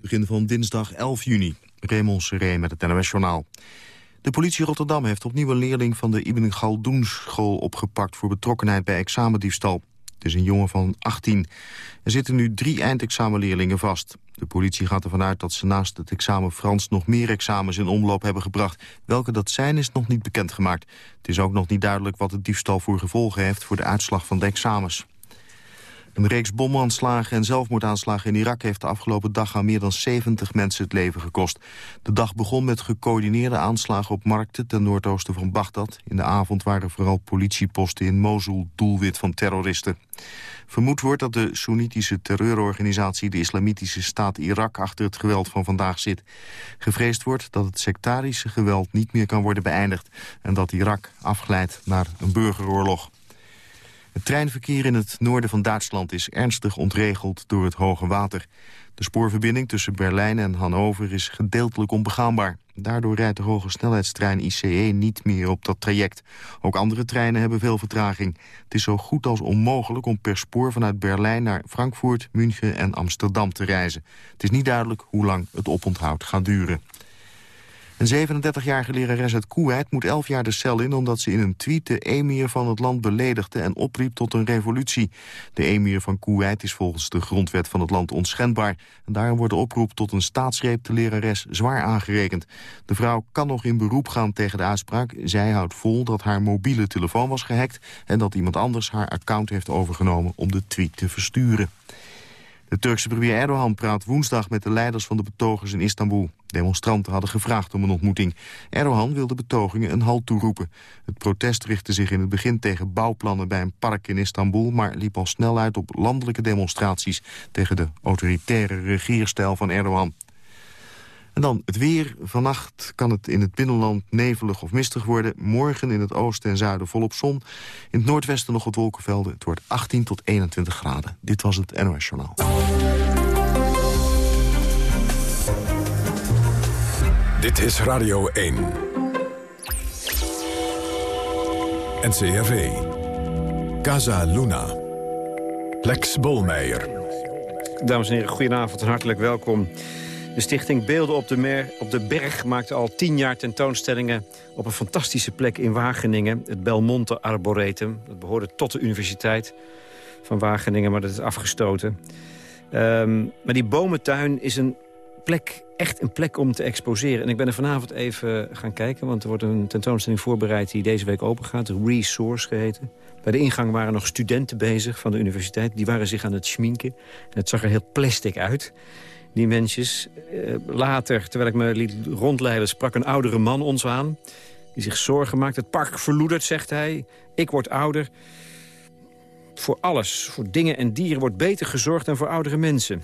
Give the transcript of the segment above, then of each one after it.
Begin van dinsdag 11 juni. Raymond Seré met het NOS-journaal. De politie Rotterdam heeft opnieuw een leerling van de Ibn Galdoen school opgepakt voor betrokkenheid bij examendiefstal. Het is een jongen van 18. Er zitten nu drie eindexamenleerlingen vast. De politie gaat ervan uit dat ze naast het examen Frans nog meer examens in omloop hebben gebracht. Welke dat zijn is nog niet bekendgemaakt. Het is ook nog niet duidelijk wat het diefstal voor gevolgen heeft voor de uitslag van de examens. Een reeks bomaanslagen en zelfmoordaanslagen in Irak heeft de afgelopen dag aan meer dan 70 mensen het leven gekost. De dag begon met gecoördineerde aanslagen op markten ten noordoosten van Bagdad. In de avond waren vooral politieposten in Mosul doelwit van terroristen. Vermoed wordt dat de Soenitische terreurorganisatie de Islamitische Staat Irak achter het geweld van vandaag zit. Gevreesd wordt dat het sectarische geweld niet meer kan worden beëindigd en dat Irak afglijdt naar een burgeroorlog. Het treinverkeer in het noorden van Duitsland is ernstig ontregeld door het hoge water. De spoorverbinding tussen Berlijn en Hannover is gedeeltelijk onbegaanbaar. Daardoor rijdt de hoge snelheidstrein ICE niet meer op dat traject. Ook andere treinen hebben veel vertraging. Het is zo goed als onmogelijk om per spoor vanuit Berlijn naar Frankfurt, München en Amsterdam te reizen. Het is niet duidelijk hoe lang het oponthoud gaat duren. Een 37-jarige lerares uit Kuwait moet 11 jaar de cel in... omdat ze in een tweet de emir van het land beledigde en opriep tot een revolutie. De emir van Kuwait is volgens de grondwet van het land onschendbaar. En daarom wordt de oproep tot een staatsgreep de lerares zwaar aangerekend. De vrouw kan nog in beroep gaan tegen de uitspraak. Zij houdt vol dat haar mobiele telefoon was gehackt... en dat iemand anders haar account heeft overgenomen om de tweet te versturen. De Turkse premier Erdogan praat woensdag met de leiders van de betogers in Istanbul. Demonstranten hadden gevraagd om een ontmoeting. Erdogan wilde betogingen een halt toeroepen. Het protest richtte zich in het begin tegen bouwplannen bij een park in Istanbul... maar liep al snel uit op landelijke demonstraties... tegen de autoritaire regeerstijl van Erdogan. En dan het weer. Vannacht kan het in het binnenland nevelig of mistig worden. Morgen in het oosten en zuiden volop zon. In het noordwesten nog wat wolkenvelden. Het wordt 18 tot 21 graden. Dit was het NOS Journaal. Dit is Radio 1. NCRV. Casa Luna. Lex Bolmeijer. Dames en heren, goedenavond en hartelijk welkom. De stichting Beelden op de, Mer, op de Berg maakte al tien jaar tentoonstellingen... op een fantastische plek in Wageningen, het Belmonte Arboretum. Dat behoorde tot de Universiteit van Wageningen, maar dat is afgestoten. Um, maar die bomentuin is een plek, echt een plek om te exposeren. En ik ben er vanavond even gaan kijken, want er wordt een tentoonstelling voorbereid... die deze week open gaat, Resource geheten. Bij de ingang waren nog studenten bezig van de universiteit. Die waren zich aan het schminken. En het zag er heel plastic uit die mensjes. Eh, later, terwijl ik me liet rondleiden, sprak een oudere man ons aan. Die zich zorgen maakt. Het park verloedert, zegt hij. Ik word ouder. Voor alles, voor dingen en dieren wordt beter gezorgd dan voor oudere mensen.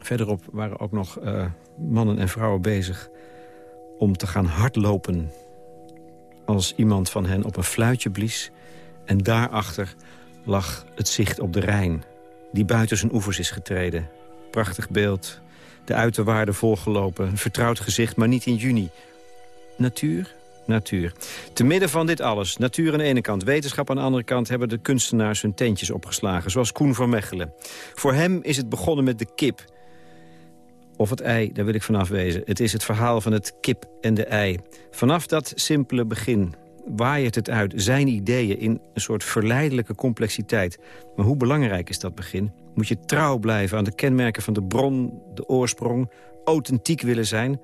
Verderop waren ook nog uh, mannen en vrouwen bezig om te gaan hardlopen. Als iemand van hen op een fluitje blies. En daarachter lag het zicht op de Rijn. Die buiten zijn oevers is getreden. Prachtig beeld. De uiterwaarden volgelopen. Een vertrouwd gezicht, maar niet in juni. Natuur? Natuur. Te midden van dit alles, natuur aan de ene kant, wetenschap aan de andere kant... hebben de kunstenaars hun tentjes opgeslagen, zoals Koen van Mechelen. Voor hem is het begonnen met de kip. Of het ei, daar wil ik vanaf wezen. Het is het verhaal van het kip en de ei. Vanaf dat simpele begin waait het uit, zijn ideeën... in een soort verleidelijke complexiteit. Maar hoe belangrijk is dat begin? Moet je trouw blijven aan de kenmerken van de bron, de oorsprong... authentiek willen zijn?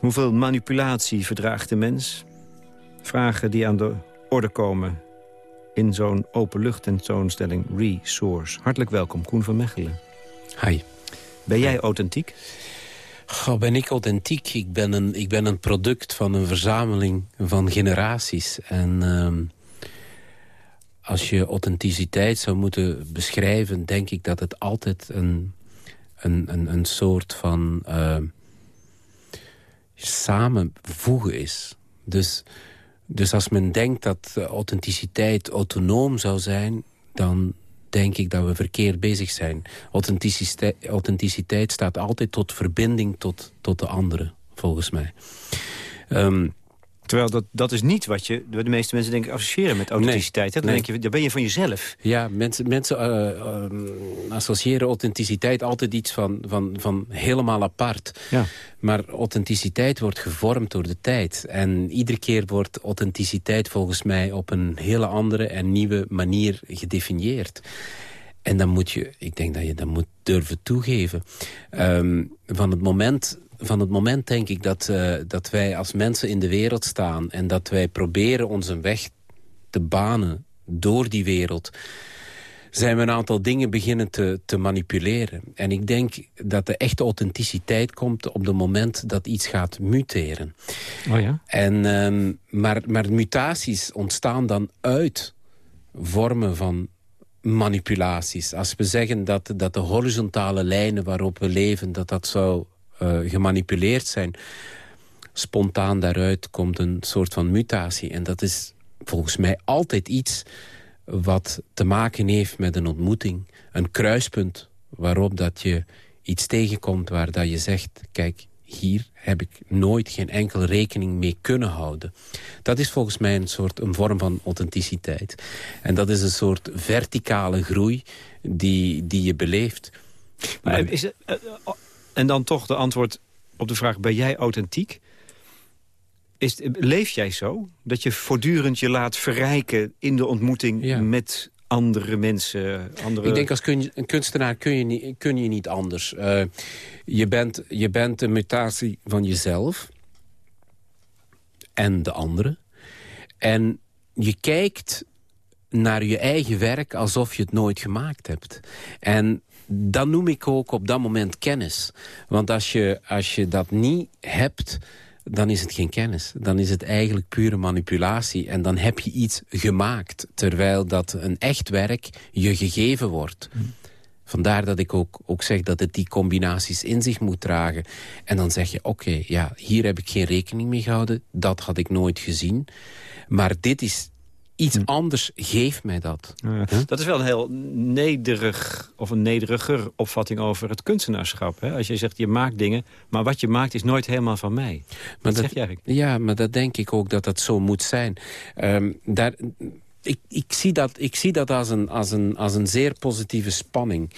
Hoeveel manipulatie verdraagt de mens? Vragen die aan de orde komen in zo'n openluchttentoonstelling Resource. Hartelijk welkom, Koen van Mechelen. Hi. Ben jij authentiek? Ben ik authentiek? Ik ben, een, ik ben een product van een verzameling van generaties. En ehm, als je authenticiteit zou moeten beschrijven... denk ik dat het altijd een, een, een, een soort van uh, samenvoegen is. Dus, dus als men denkt dat authenticiteit autonoom zou zijn... dan denk ik dat we verkeerd bezig zijn. Authenticiteit, authenticiteit staat altijd tot verbinding tot, tot de andere, volgens mij. Um, Terwijl dat, dat is niet wat je, de meeste mensen denken associëren met authenticiteit. Dan denk je, dan ben je van jezelf. Ja, mensen, mensen uh, uh, associëren authenticiteit altijd iets van, van, van helemaal apart. Ja. Maar authenticiteit wordt gevormd door de tijd. En iedere keer wordt authenticiteit volgens mij op een hele andere en nieuwe manier gedefinieerd. En dan moet je, ik denk dat je dat moet durven toegeven. Um, van het moment van het moment denk ik dat, uh, dat wij als mensen in de wereld staan... en dat wij proberen onze weg te banen door die wereld... zijn we een aantal dingen beginnen te, te manipuleren. En ik denk dat de echte authenticiteit komt op het moment dat iets gaat muteren. Oh ja? En, um, maar, maar mutaties ontstaan dan uit vormen van manipulaties. Als we zeggen dat, dat de horizontale lijnen waarop we leven... dat dat zou gemanipuleerd zijn. Spontaan daaruit komt een soort van mutatie. En dat is volgens mij altijd iets wat te maken heeft met een ontmoeting. Een kruispunt waarop dat je iets tegenkomt waar dat je zegt... kijk, hier heb ik nooit geen enkele rekening mee kunnen houden. Dat is volgens mij een soort een vorm van authenticiteit. En dat is een soort verticale groei die, die je beleeft. Maar, is het, eh, en dan toch de antwoord op de vraag, ben jij authentiek? Is, leef jij zo? Dat je voortdurend je laat verrijken in de ontmoeting met andere mensen? Andere... Ik denk als kun, een kunstenaar kun je niet, kun je niet anders. Uh, je, bent, je bent een mutatie van jezelf en de andere. En je kijkt naar je eigen werk alsof je het nooit gemaakt hebt. En dan noem ik ook op dat moment kennis. Want als je, als je dat niet hebt, dan is het geen kennis. Dan is het eigenlijk pure manipulatie. En dan heb je iets gemaakt, terwijl dat een echt werk je gegeven wordt. Vandaar dat ik ook, ook zeg dat het die combinaties in zich moet dragen. En dan zeg je, oké, ja, hier heb ik geen rekening mee gehouden. Dat had ik nooit gezien. Maar dit is iets hm. anders geeft mij dat. Dat is wel een heel nederig of een nederiger opvatting over het kunstenaarschap. Hè? Als je zegt, je maakt dingen, maar wat je maakt is nooit helemaal van mij. Maar dat, zeg je eigenlijk. Ja, maar dat denk ik ook dat dat zo moet zijn. Um, daar, ik, ik, zie dat, ik zie dat als een, als een, als een zeer positieve spanning.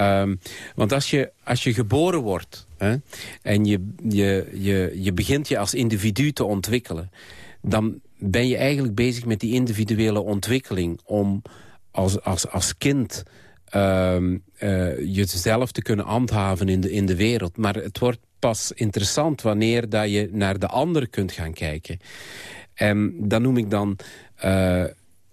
Um, want als je, als je geboren wordt hè, en je, je, je, je begint je als individu te ontwikkelen... dan ben je eigenlijk bezig met die individuele ontwikkeling... om als, als, als kind uh, uh, jezelf te kunnen handhaven in de, in de wereld. Maar het wordt pas interessant wanneer dat je naar de ander kunt gaan kijken. En dat noem ik dan... Uh,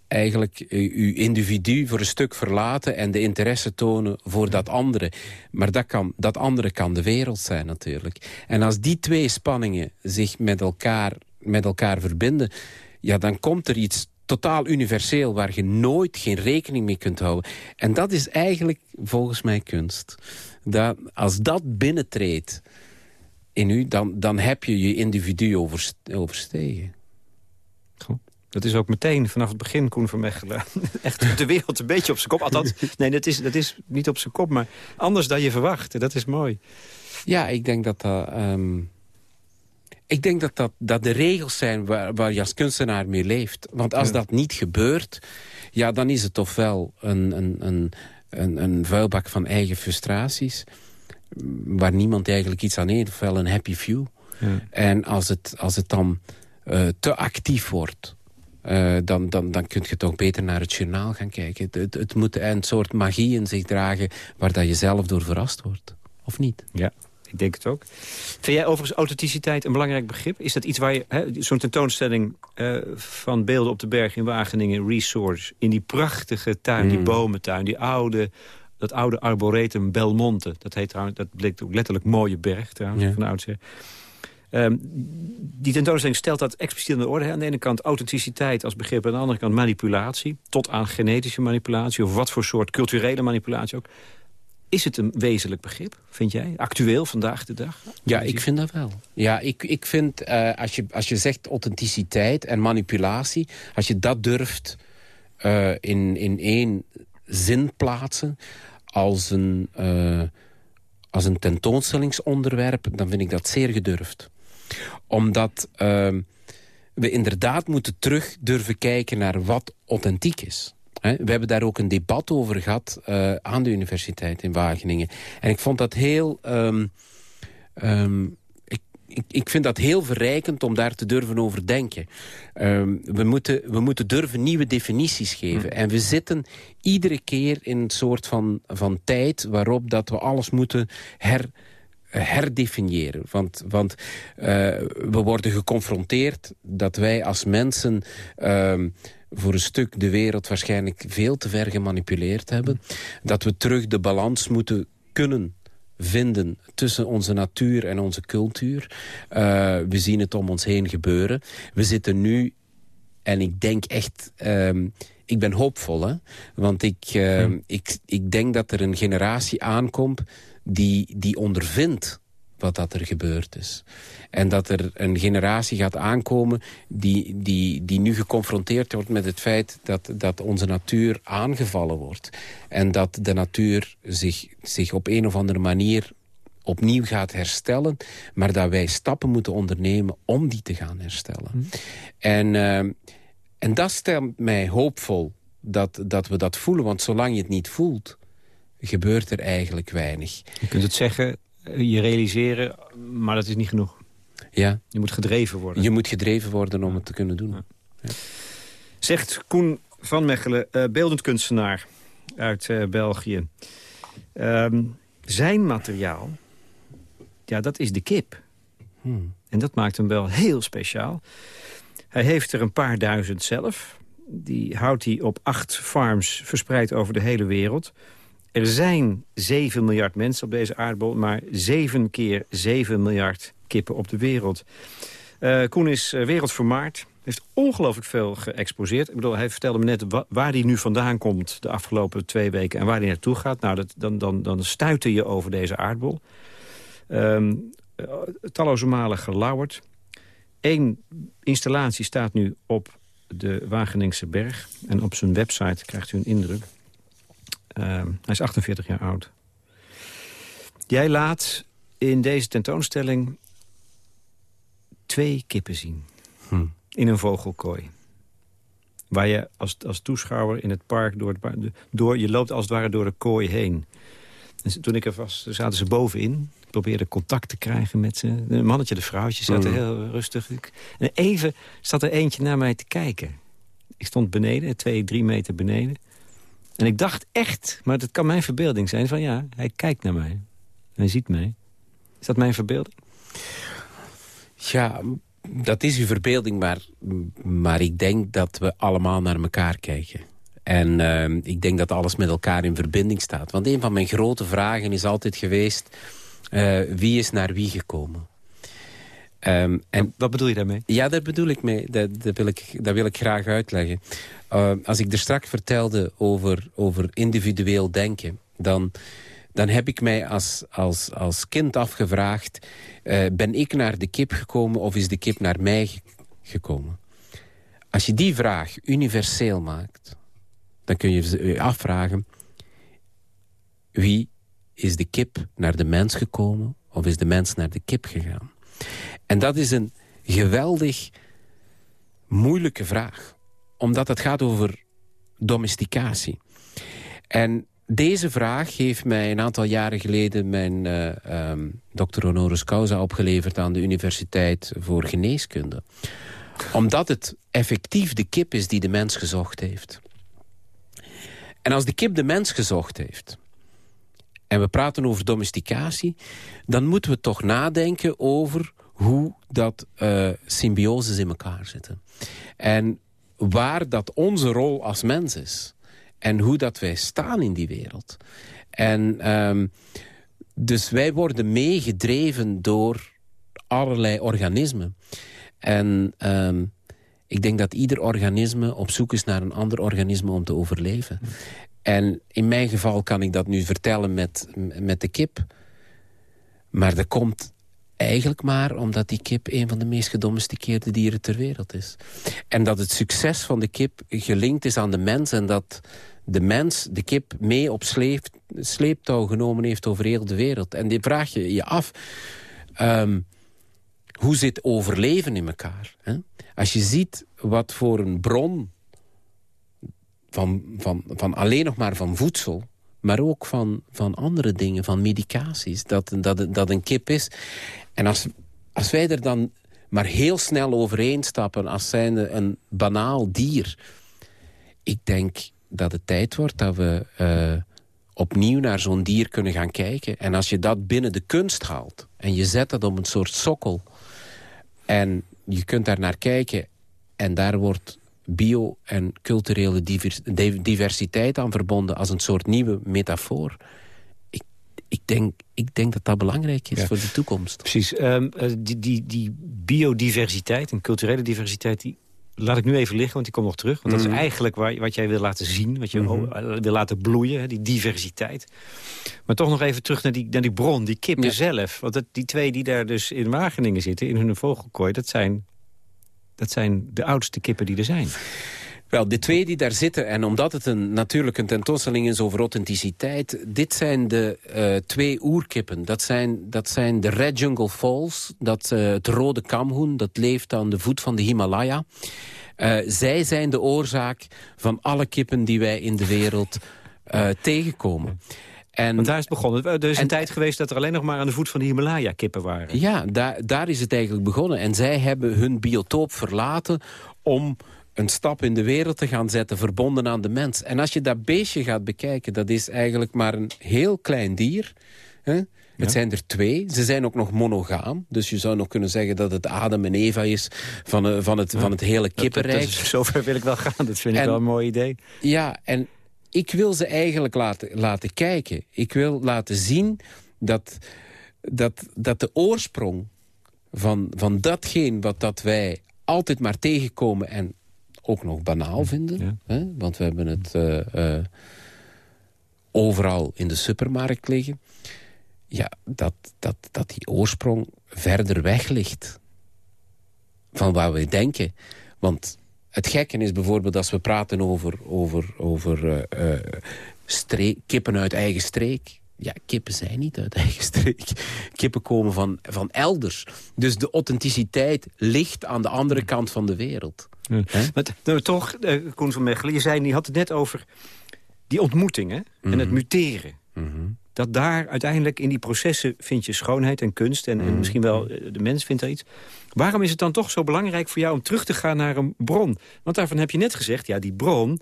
eigenlijk uw individu voor een stuk verlaten... en de interesse tonen voor dat andere. Maar dat, kan, dat andere kan de wereld zijn natuurlijk. En als die twee spanningen zich met elkaar met elkaar verbinden... ja, dan komt er iets totaal universeel waar je nooit geen rekening mee kunt houden. En dat is eigenlijk volgens mij kunst. Dat, als dat binnentreedt in u, dan, dan heb je je individu overstegen. Goed. Dat is ook meteen vanaf het begin Koen van Mechelen. Echt de wereld een beetje op zijn kop. Althans, nee, dat is, dat is niet op zijn kop, maar anders dan je verwacht. Dat is mooi. Ja, ik denk dat dat... Ehm, ik denk dat, dat, dat de regels zijn waar, waar je als kunstenaar mee leeft. Want als dat niet gebeurt, ja, dan is het ofwel een, een, een, een, een vuilbak van eigen frustraties... waar niemand eigenlijk iets aan heeft, ofwel een happy few. Ja. En als het, als het dan uh, te actief wordt... Uh, dan, dan, dan kun je toch beter naar het journaal gaan kijken. Het, het, moet een soort magie in zich dragen... waar dat je zelf door verrast wordt. Of niet? Ja, ik denk het ook. Vind jij overigens authenticiteit een belangrijk begrip? Is dat iets waar je, zo'n tentoonstelling uh, van beelden op de berg in Wageningen, Resource, in die prachtige tuin, die mm. bomentuin, die oude, dat oude arboretum Belmonte. Dat heet trouwens, dat bleek ook letterlijk mooie berg trouwens, ja. van oudsher. Um, die tentoonstelling stelt dat expliciet in de orde. Aan de ene kant authenticiteit als begrip... aan de andere kant manipulatie. Tot aan genetische manipulatie. Of wat voor soort culturele manipulatie ook. Is het een wezenlijk begrip, vind jij? Actueel, vandaag de dag? Ja, ik vind dat wel. Ja, ik, ik vind, uh, als, je, als je zegt authenticiteit en manipulatie... als je dat durft uh, in, in één zin plaatsen... als een, uh, als een tentoonstellingsonderwerp... dan vind ik dat zeer gedurfd. Omdat... we inderdaad moeten terug durven kijken naar wat authentiek is. We hebben daar ook een debat over gehad uh, aan de universiteit in Wageningen. En ik vond dat heel... Um, um, ik, ik, ik, vind dat heel verrijkend om daar te durven over denken. Um, we, moeten, we moeten durven nieuwe definities geven. En we zitten iedere keer in een soort van, van tijd... waarop dat we alles moeten her herdefiniëren. Want, want uh, we worden geconfronteerd dat wij als mensen... Uh, voor een stuk de wereld waarschijnlijk veel te ver gemanipuleerd hebben. Dat we terug de balans moeten kunnen vinden tussen onze natuur en onze cultuur. Uh, we zien het om ons heen gebeuren. We zitten nu, en ik denk echt... Um, ik ben hoopvol, hè? want ik, uh, hm. ik, ik denk dat er een generatie aankomt die, die ondervindt wat dat er gebeurd is. En dat er een generatie gaat aankomen die, die, die nu geconfronteerd wordt met het feit dat, dat onze natuur aangevallen wordt. En dat de natuur zich, zich op een of andere manier opnieuw gaat herstellen. Maar dat wij stappen moeten ondernemen om die te gaan herstellen. Hm. En, uh, en dat stemt mij hoopvol dat, dat we dat voelen. Want zolang je het niet voelt, gebeurt er eigenlijk weinig. Je kunt het zeggen, je realiseren, maar dat is niet genoeg. Ja. Je moet gedreven worden. Je moet gedreven worden om het te kunnen doen. Ja. Zegt Koen van Mechelen, uh, beeldend kunstenaar uit uh, België. Um, zijn materiaal, ja, dat is de kip. Hmm. En dat maakt hem wel heel speciaal. Hij heeft er een paar duizend zelf. Die houdt hij op acht farms verspreid over de hele wereld. Er zijn 7 miljard mensen op deze aardbol... maar 7 keer 7 miljard kippen op de wereld. Uh, Koen is uh, wereldvermaard. Heeft ongelooflijk veel geëxposeerd. Ik bedoel, hij vertelde me net waar hij nu vandaan komt... de afgelopen twee weken en waar hij naartoe gaat. Nou, dat, dan, dan, dan stuitte je over deze aardbol. Um, talloze malen gelauwerd. Eén installatie staat nu op de Wageningse berg. En op zijn website krijgt u een indruk. Uh, hij is 48 jaar oud. Jij laat in deze tentoonstelling twee kippen zien. Hm. In een vogelkooi. Waar je als, als toeschouwer in het park... Door het, door, je loopt als het ware door de kooi heen. En toen ik er was, zaten ze bovenin. Ik probeerde contact te krijgen met ze. Een mannetje, de vrouwtje, zaten hm. heel rustig. En even zat er eentje naar mij te kijken. Ik stond beneden, twee, drie meter beneden. En ik dacht echt, maar dat kan mijn verbeelding zijn... van ja, hij kijkt naar mij. Hij ziet mij. Is dat mijn verbeelding? Ja, dat is uw verbeelding, maar, maar ik denk dat we allemaal naar elkaar kijken. En uh, ik denk dat alles met elkaar in verbinding staat. Want een van mijn grote vragen is altijd geweest... Uh, wie is naar wie gekomen? Um, en, wat bedoel je daarmee? Ja, daar bedoel ik mee. Dat, dat, wil, ik, dat wil ik graag uitleggen. Uh, als ik er straks vertelde over, over individueel denken... dan, dan heb ik mij als, als, als kind afgevraagd... Uh, ben ik naar de kip gekomen of is de kip naar mij gekomen? Als je die vraag universeel maakt... dan kun je je afvragen... wie is de kip naar de mens gekomen... of is de mens naar de kip gegaan? En dat is een geweldig moeilijke vraag. Omdat het gaat over domesticatie. En deze vraag heeft mij een aantal jaren geleden... mijn uh, um, doctor honoris causa opgeleverd aan de Universiteit voor Geneeskunde. Omdat het effectief de kip is die de mens gezocht heeft. En als de kip de mens gezocht heeft... en we praten over domesticatie... dan moeten we toch nadenken over hoe dat uh, symbioses in elkaar zitten. En waar dat onze rol als mens is. En hoe dat wij staan in die wereld. En um, dus wij worden meegedreven door allerlei organismen. En um, ik denk dat ieder organisme op zoek is naar een ander organisme om te overleven. En in mijn geval kan ik dat nu vertellen met, met de kip. Maar er komt Eigenlijk maar omdat die kip een van de meest gedomesticeerde dieren ter wereld is. En dat het succes van de kip gelinkt is aan de mens... en dat de mens de kip mee op sleep, sleeptouw genomen heeft over heel de wereld. En die vraag je je af... Um, hoe zit overleven in elkaar? Hè? Als je ziet wat voor een bron van, van, van alleen nog maar van voedsel maar ook van, van andere dingen, van medicaties, dat, dat, dat een kip is. En als, als wij er dan maar heel snel overheen stappen als zijnde een banaal dier... ik denk dat het tijd wordt dat we uh, opnieuw naar zo'n dier kunnen gaan kijken. En als je dat binnen de kunst haalt en je zet dat op een soort sokkel... en je kunt daar naar kijken en daar wordt bio- en culturele diversiteit aan verbonden... als een soort nieuwe metafoor. Ik, ik, denk, ik denk dat dat belangrijk is voor de toekomst. Precies. Um, die, die, die biodiversiteit en culturele diversiteit... Die laat ik nu even liggen, want die komt nog terug. Want dat is mhm. eigenlijk waar, wat jij wil laten zien, wat je mm wil laten bloeien, die diversiteit. Maar toch nog even terug naar die, naar die bron, die kippen zelf. Want die twee die daar dus in Wageningen zitten, in hun vogelkooi... dat zijn dat zijn de oudste kippen die er zijn. Wel, de twee die daar zitten, en omdat het een, natuurlijk een tentoonstelling is over authenticiteit... dit zijn de uh, twee oerkippen. Dat zijn, dat zijn de Red Jungle Falls, dat, uh, het rode kamhoen... dat leeft aan de voet van de Himalaya. Uh, zij zijn de oorzaak van alle kippen die wij in de wereld tegenkomen. En, Want daar is het begonnen. Er is een tijd geweest dat er alleen nog maar aan de voet van de Himalaya kippen waren. Ja, daar, daar is het eigenlijk begonnen. En zij hebben hun biotoop verlaten om een stap in de wereld te gaan zetten, verbonden aan de mens. En als je dat beestje gaat bekijken, dat is eigenlijk maar een heel klein dier. Hè? Het zijn er twee. Ze zijn ook nog monogaam. Dus je zou nog kunnen zeggen dat het Adam en Eva is van, uh, van, het, van het hele kippenrijk. Dat, zover wil ik wel gaan. Dat vind ik wel een mooi idee. Ja, en ik wil ze eigenlijk laten, laten kijken. Ik wil laten zien dat, dat, dat de oorsprong van, van datgene wat dat wij altijd maar tegenkomen... en ook nog banaal vinden. Hè? Want we hebben het uh, uh, overal in de supermarkt liggen. Ja, dat, dat, dat die oorsprong verder weg ligt. Van waar we denken. Want het gekke is bijvoorbeeld als we praten over, over, over uh, kippen uit eigen streek. Ja, kippen zijn niet uit eigen streek. Kippen komen van, van elders. Dus de authenticiteit ligt aan de andere kant van de wereld. Ja. Maar nou, toch, uh, Koen van Mechelen, je zei, je had het net over die ontmoetingen en het mhm. muteren. Mm dat daar uiteindelijk in die processen vind je schoonheid en kunst... en, en mm. misschien wel eh, de mens vindt daar iets. Waarom is het dan toch zo belangrijk voor jou om terug te gaan naar een bron? Want daarvan heb je net gezegd, ja, die bron,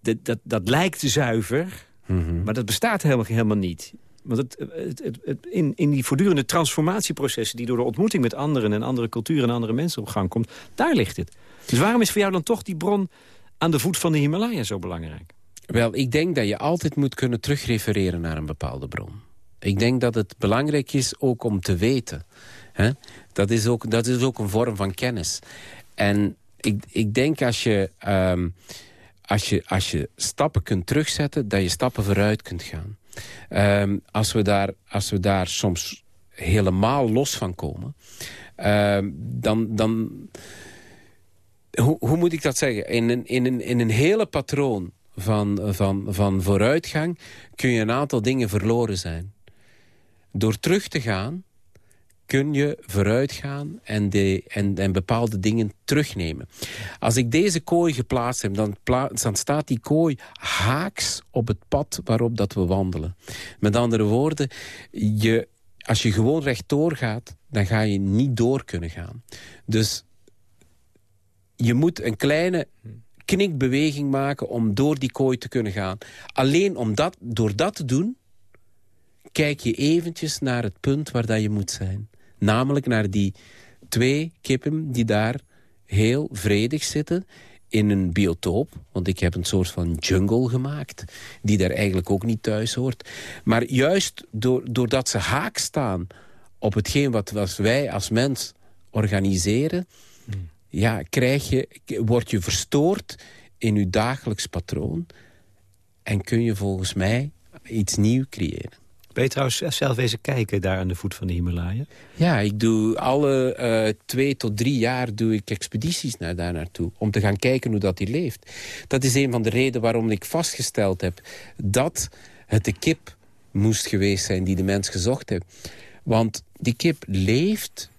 dat, dat, dat lijkt zuiver... Mm-hmm. maar dat bestaat helemaal, helemaal niet. Want het, het, het, in, in die voortdurende transformatieprocessen... die door de ontmoeting met anderen en andere culturen en andere mensen op gang komt... daar ligt het. Dus waarom is voor jou dan toch die bron aan de voet van de Himalaya zo belangrijk? Wel, ik denk dat je altijd moet kunnen terugrefereren naar een bepaalde bron. Ik denk dat het belangrijk is ook om te weten. Hè? Dat, is ook, dat is ook een vorm van kennis. En ik, ik denk als je, um, als, je, als je stappen kunt terugzetten... dat je stappen vooruit kunt gaan. Um, als, we daar, als we daar soms helemaal los van komen... Um, dan... dan hoe, hoe moet ik dat zeggen? In een, in een, in een hele patroon van, van, van vooruitgang... kun je een aantal dingen verloren zijn. Door terug te gaan kun je vooruitgaan en, en, en bepaalde dingen terugnemen. Als ik deze kooi geplaatst heb, dan, dan staat die kooi haaks op het pad waarop dat we wandelen. Met andere woorden, je, als je gewoon rechtdoor gaat, dan ga je niet door kunnen gaan. Dus je moet een kleine knikbeweging maken om door die kooi te kunnen gaan. Alleen om dat, door dat te doen, kijk je eventjes naar het punt waar dat je moet zijn. Namelijk naar die twee kippen die daar heel vredig zitten in een biotoop. Want ik heb een soort van jungle gemaakt. Die daar eigenlijk ook niet thuis hoort. Maar juist door, doordat ze haak staan op hetgeen wat, wat wij als mens organiseren... Hmm ja, krijg je, word je verstoord in je dagelijks patroon... en kun je volgens mij iets nieuws creëren. Ben je trouwens zelf eens kijken daar aan de voet van de Himalaya? Ja, ik doe alle uh, twee tot drie jaar doe ik expedities naar daar naartoe. Om te gaan kijken hoe dat hier leeft. Dat is een van de redenen waarom ik vastgesteld heb... dat het de kip moest geweest zijn die de mens gezocht heeft. Want die kip leeft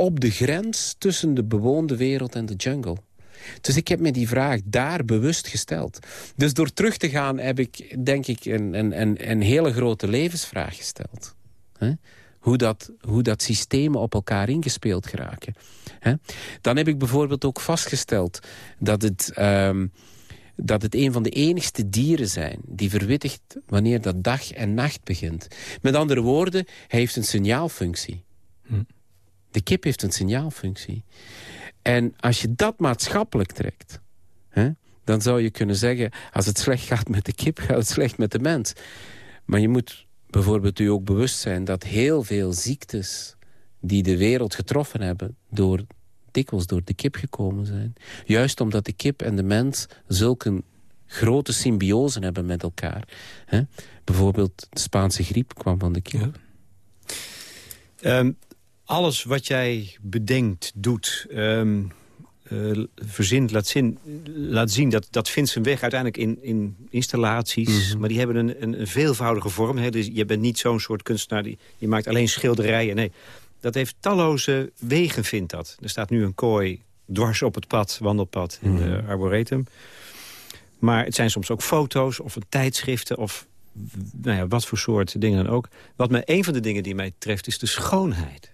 op de grens tussen de bewoonde wereld en de jungle. Dus ik heb me die vraag daar bewust gesteld. Dus door terug te gaan heb ik, denk ik, een, een, een, hele grote levensvraag gesteld. Hoe, dat, hoe dat systemen op elkaar ingespeeld geraken. Dan heb ik bijvoorbeeld ook vastgesteld dat het... Ehm, dat het een van de enigste dieren zijn die verwittigt wanneer dat dag en nacht begint. Met andere woorden, hij heeft een signaalfunctie. Hm. De kip heeft een signaalfunctie. En als je dat maatschappelijk trekt... Hè, dan zou je kunnen zeggen... als het slecht gaat met de kip, gaat het slecht met de mens. Maar je moet bijvoorbeeld u ook bewust zijn... dat heel veel ziektes die de wereld getroffen hebben... door dikwijls door de kip gekomen zijn. Juist omdat de kip en de mens zulke grote symbiose hebben met elkaar. Hè? Bijvoorbeeld de Spaanse griep kwam van de kip. Ehm, alles wat jij bedenkt, doet, um, uh, verzint, laat zien, laat zien... dat, dat vindt zijn weg uiteindelijk in, in installaties. Mhm. Maar die hebben een, een, een veelvoudige vorm. Hè? Dus je bent niet zo'n soort kunstenaar, die, je maakt alleen schilderijen. Nee, dat heeft talloze wegen, vindt dat. Er staat nu een kooi dwars op het pad, wandelpad in de mhm. Arboretum. Maar het zijn soms ook foto's of een tijdschriften... of nou ja, wat voor soort dingen dan ook. Wat mij, een van de dingen die mij treft is de schoonheid.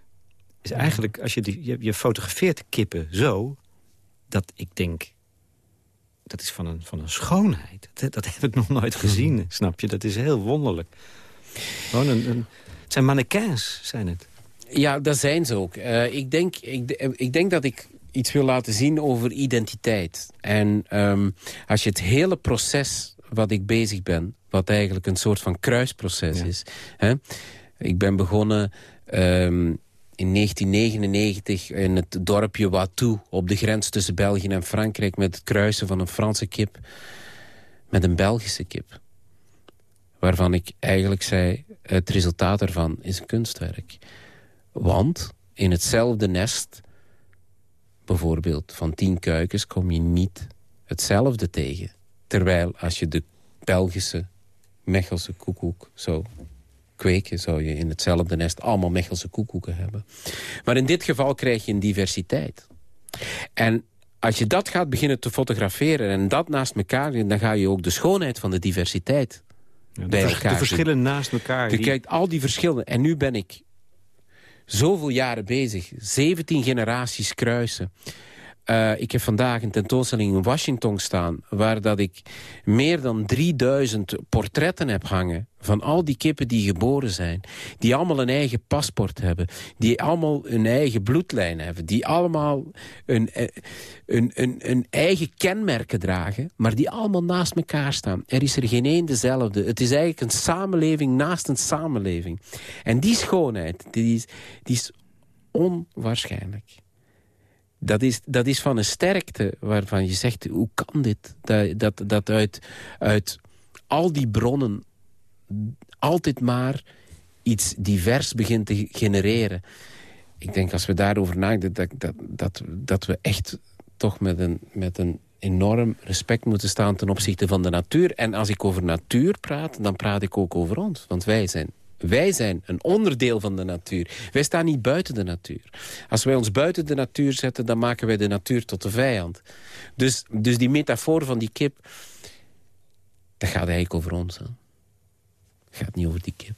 Is eigenlijk, als je, die, je, je fotografeert kippen zo... dat ik denk, dat is van een, van een schoonheid. Dat, dat heb ik nog nooit gezien, snap je? Dat is heel wonderlijk. Gewoon een, een, het zijn mannequins, zijn het. Ja, dat zijn ze ook. Uh, ik, denk, ik, ik denk dat ik iets wil laten zien over identiteit. En um, als je het hele proces wat ik bezig ben... wat eigenlijk een soort van kruisproces is... Hè? Ik ben begonnen um, in 1999 in het dorpje Watou... op de grens tussen België en Frankrijk... met het kruisen van een Franse kip met een Belgische kip. Waarvan ik eigenlijk zei, het resultaat ervan is een kunstwerk. Want in hetzelfde nest, bijvoorbeeld van tien kuikens... kom je niet hetzelfde tegen. Terwijl als je de Belgische Mechelse koekoek zou kweken... zou je in hetzelfde nest allemaal Mechelse koekoeken hebben. Maar in dit geval krijg je een diversiteit. En als je dat gaat beginnen te fotograferen en dat naast elkaar... dan ga je ook de schoonheid van de diversiteit ja, bij elkaar De verschillen naast elkaar. Je kijkt al die verschillen. En nu ben ik zoveel jaren bezig. 17 generaties kruisen. Uh, ik heb vandaag een tentoonstelling in Washington staan... waar dat ik meer dan 3000 portretten heb hangen... van al die kippen die geboren zijn. Die allemaal een eigen paspoort hebben. Die allemaal een eigen bloedlijn hebben. Die allemaal een, eh, een, een, een eigen kenmerken dragen. Maar die allemaal naast elkaar staan. Er is er geen één dezelfde. Het is eigenlijk een samenleving naast een samenleving. En die schoonheid, die is, die is onwaarschijnlijk dat is, dat is van een sterkte waarvan je zegt, hoe kan dit? Dat, dat, dat uit, uit al die bronnen altijd maar iets divers begint te genereren. Ik denk als we daarover nadenken, dat, dat, dat, dat we echt toch met een, met een enorm respect moeten staan ten opzichte van de natuur. En als ik over natuur praat, dan praat ik ook over ons. Want wij zijn wij zijn een onderdeel van de natuur. Wij staan niet buiten de natuur. Als wij ons buiten de natuur zetten, dan maken wij de natuur tot de vijand. Dus, dus die metafoor van die kip, dat gaat eigenlijk over ons. Het gaat niet over die kip.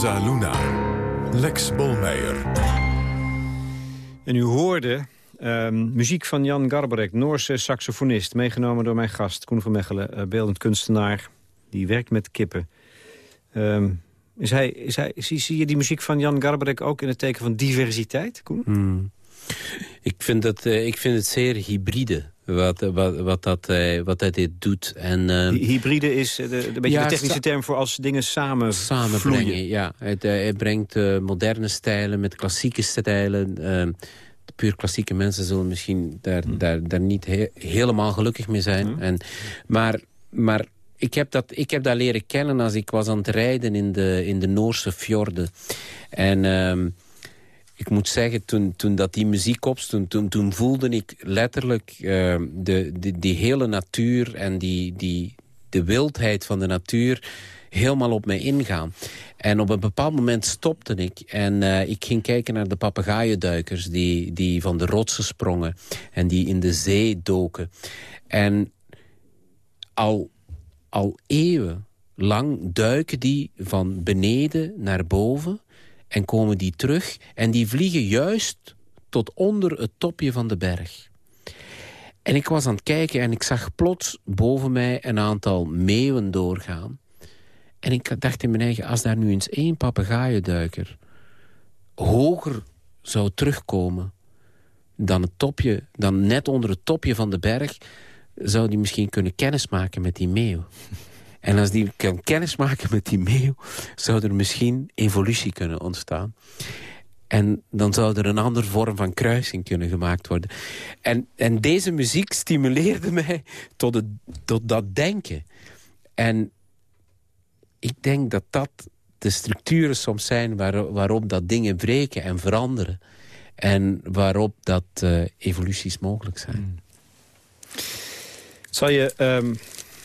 Casa Luna. Lex Bolmeijer. En u hoorde ehm, muziek van Jan Garbarek, Noorse saxofonist... meegenomen door mijn gast, Koen van Mechelen, uh, beeldend kunstenaar... die werkt met kippen. Ehm, is hij, is hij, zie, zie, je die muziek van Jan Garbarek ook in het teken van diversiteit, Koen? Hmm. Ik, vind het, uh, ik vind het zeer hybride wat, wat, wat, dat, uh, wat dat dit doet. En, uh, hybride is de, de, beetje de technische term voor als dingen samen Samenbrengen, ja. Het, uh, het brengt moderne stijlen met klassieke stijlen. Ehm, de puur klassieke mensen zullen misschien daar, hmm. daar, daar niet he helemaal gelukkig mee zijn. Hmm. En, maar, maar ik heb, dat, ik heb dat leren kennen als ik was aan het rijden in de, in de Noorse fjorden. En uh, ik moet zeggen, toen, toen dat die muziek opstond, toen, toen voelde ik letterlijk uh, de, de, die hele natuur en die, die, de wildheid van de natuur helemaal op mij ingaan. En op een bepaald moment stopte ik en uh, ik ging kijken naar de papegaaienduikers die, die van de rotsen sprongen en die in de zee doken. En al al eeuwen lang duiken die van beneden naar boven en komen die terug. En die vliegen juist tot onder het topje van de berg. En ik was aan het kijken en ik zag plots boven mij een aantal meeuwen doorgaan. En ik dacht in mijn eigen, als daar nu eens één papegaaienduiker hoger zou terugkomen dan het topje, dan net onder het topje van de berg, zou die misschien kunnen kennismaken met die meeuw. En als die kan kennismaken met die meeuw... zou er misschien evolutie kunnen ontstaan. En dan zou er een andere vorm van kruising kunnen gemaakt worden. En, en deze muziek stimuleerde mij tot, het, tot dat denken. En ik denk dat dat de structuren soms zijn... Waar, waarop dat dingen breken en veranderen. En waarop dat uh, evoluties mogelijk zijn. Hmm. Zal je um,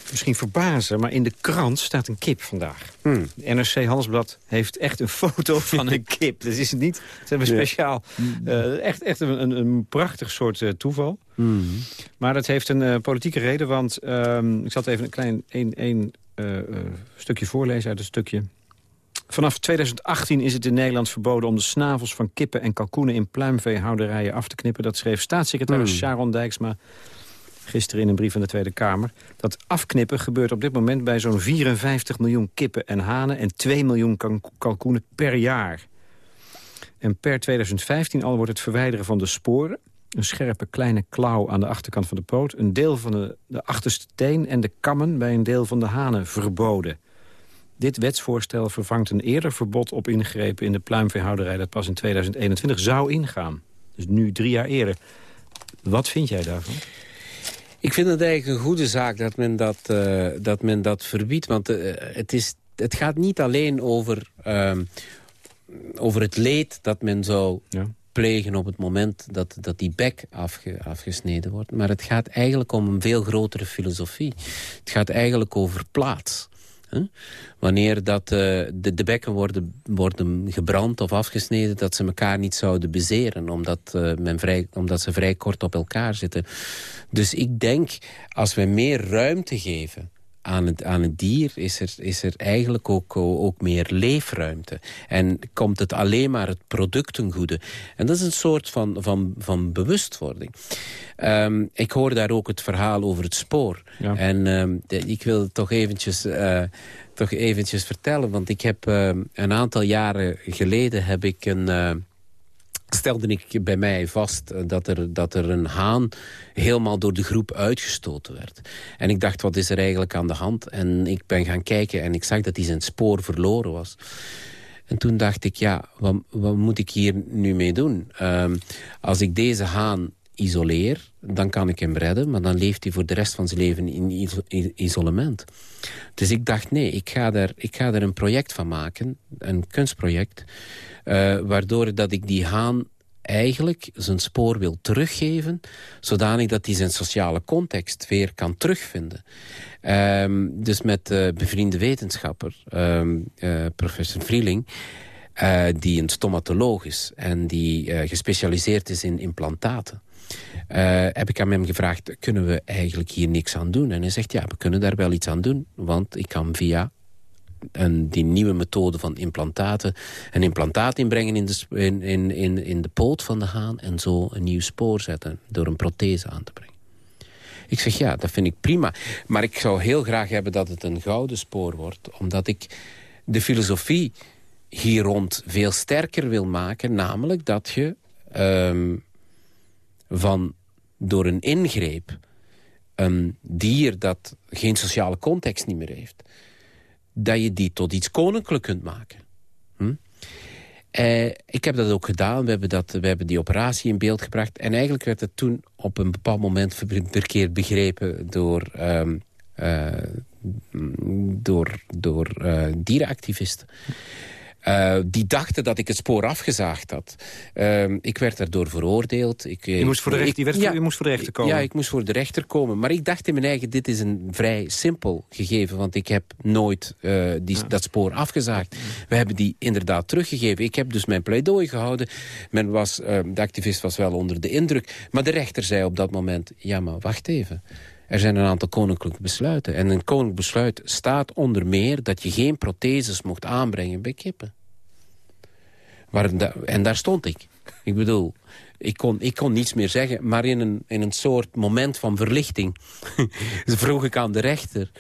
misschien verbazen, maar in de krant staat een kip vandaag. Hmm. NRC Handelsblad heeft echt een foto van een kip. Dat is het niet. Dat hebben speciaal. Uh, echt echt een, een, prachtig soort uh, toeval. Hmm. Maar dat heeft een uh, politieke reden, want um, ik zal even een klein een, een, stukje voorlezen uit het stukje. Vanaf 2018 is het in Nederland verboden om de snavels van kippen en kalkoenen in pluimveehouderijen af te knippen. Dat schreef staatssecretaris hmm. Sharon Dijksma gisteren in een brief van de Tweede Kamer. Dat afknippen gebeurt op dit moment bij zo'n 54 miljoen kippen en hanen... en 2 miljoen kalkoenen per jaar. En per 2015 al wordt het verwijderen van de sporen... een scherpe kleine klauw aan de achterkant van de poot... een deel van de, de achterste teen en de kammen bij een deel van de hanen verboden. Dit wetsvoorstel vervangt een eerder verbod op ingrepen in de pluimveehouderij... dat pas in 2021 zou ingaan. Dus nu drie jaar eerder. Wat vind jij daarvan? Ik vind het eigenlijk een goede zaak dat men dat, uh, dat, men dat verbiedt. Want uh, het, is, het gaat niet alleen over, uh, over het leed dat men zou ja. plegen... op het moment dat, dat die bek afge, afgesneden wordt. Maar het gaat eigenlijk om een veel grotere filosofie. Het gaat eigenlijk over plaats. Wanneer dat, uh, de, de bekken worden, worden gebrand of afgesneden... dat ze elkaar niet zouden bezeren, omdat, uh, men vrij, omdat ze vrij kort op elkaar zitten. Dus ik denk, als we meer ruimte geven aan het, aan het dier is er, is er eigenlijk ook, ook meer leefruimte. En komt het alleen maar het product ten goede. En dat is een soort van, van, van bewustwording. Um, ik hoor daar ook het verhaal over het spoor. Ja. En um, ik wil het toch eventjes... Uh, toch eventjes vertellen, want ik heb uh, een aantal jaren geleden heb ik een... Stelde ik bij mij vast eh, dat er, dat er een haan helemaal door de groep uitgestoten werd. En ik dacht, wat is er eigenlijk aan de hand? En ik ben gaan kijken en ik zag dat hij zijn spoor verloren was. En toen dacht ik, ja, wat, wat moet ik hier nu mee doen? Um, als ik deze haan isoleer, dan kan ik hem redden. Maar dan leeft hij voor de rest van zijn leven in isolement. Dus ik dacht, nee, ik ga er, ik ga er een project van maken. Een kunstproject. Uh, waardoor dat ik die haan eigenlijk zijn spoor wil teruggeven... zodanig dat hij zijn sociale context weer kan terugvinden. Um, dus met uh, bevriende wetenschapper, um, uh, professor Vrieling... Die een stomatoloog is en die gespecialiseerd is in implantaten. Heb ik aan hem gevraagd, kunnen we eigenlijk hier niks aan doen? En hij zegt, ja, we kunnen daar wel iets aan doen. Want ik kan via en die nieuwe methode van implantaten... een implantaat inbrengen in de, in, in, in, de poot van de haan... en zo een nieuw spoor zetten door een prothese aan te brengen. Ik zeg ja, dat vind ik prima. Maar ik zou heel graag hebben dat het een gouden spoor wordt. Omdat ik de filosofie hier rond veel sterker wil maken. Namelijk dat je um, van door een ingreep een dier dat geen sociale context niet meer heeft... dat je die tot iets koninklijk kunt maken. Hm? Eh, ik heb dat ook gedaan. We hebben, dat, we hebben die operatie in beeld gebracht. En eigenlijk werd het toen op een bepaald moment verkeerd begrepen door, um, door, door uh, dierenactivisten. Uh, die dachten dat ik het spoor afgezaagd had. Uh, ik werd daardoor veroordeeld. Ik, je, moest voor de rechter, werd, ja, je moest voor de rechter komen? Ja, ik moest voor de rechter komen. Maar ik dacht in mijn eigen, dit is een vrij simpel gegeven. Want ik heb nooit uh, die, ja. dat spoor afgezaagd. We hebben die inderdaad teruggegeven. Ik heb dus mijn pleidooi gehouden. Men was, ehm, de activist was wel onder de indruk. Maar de rechter zei op dat moment, ja maar wacht even. Er zijn een aantal koninklijke besluiten. En een koninklijk besluit staat onder meer... dat je geen protheses mocht aanbrengen bij kippen. En daar stond ik. Ik bedoel, ik kon, ik kon niets meer zeggen. Maar in een, in een soort moment van verlichting... vroeg ik aan de rechter...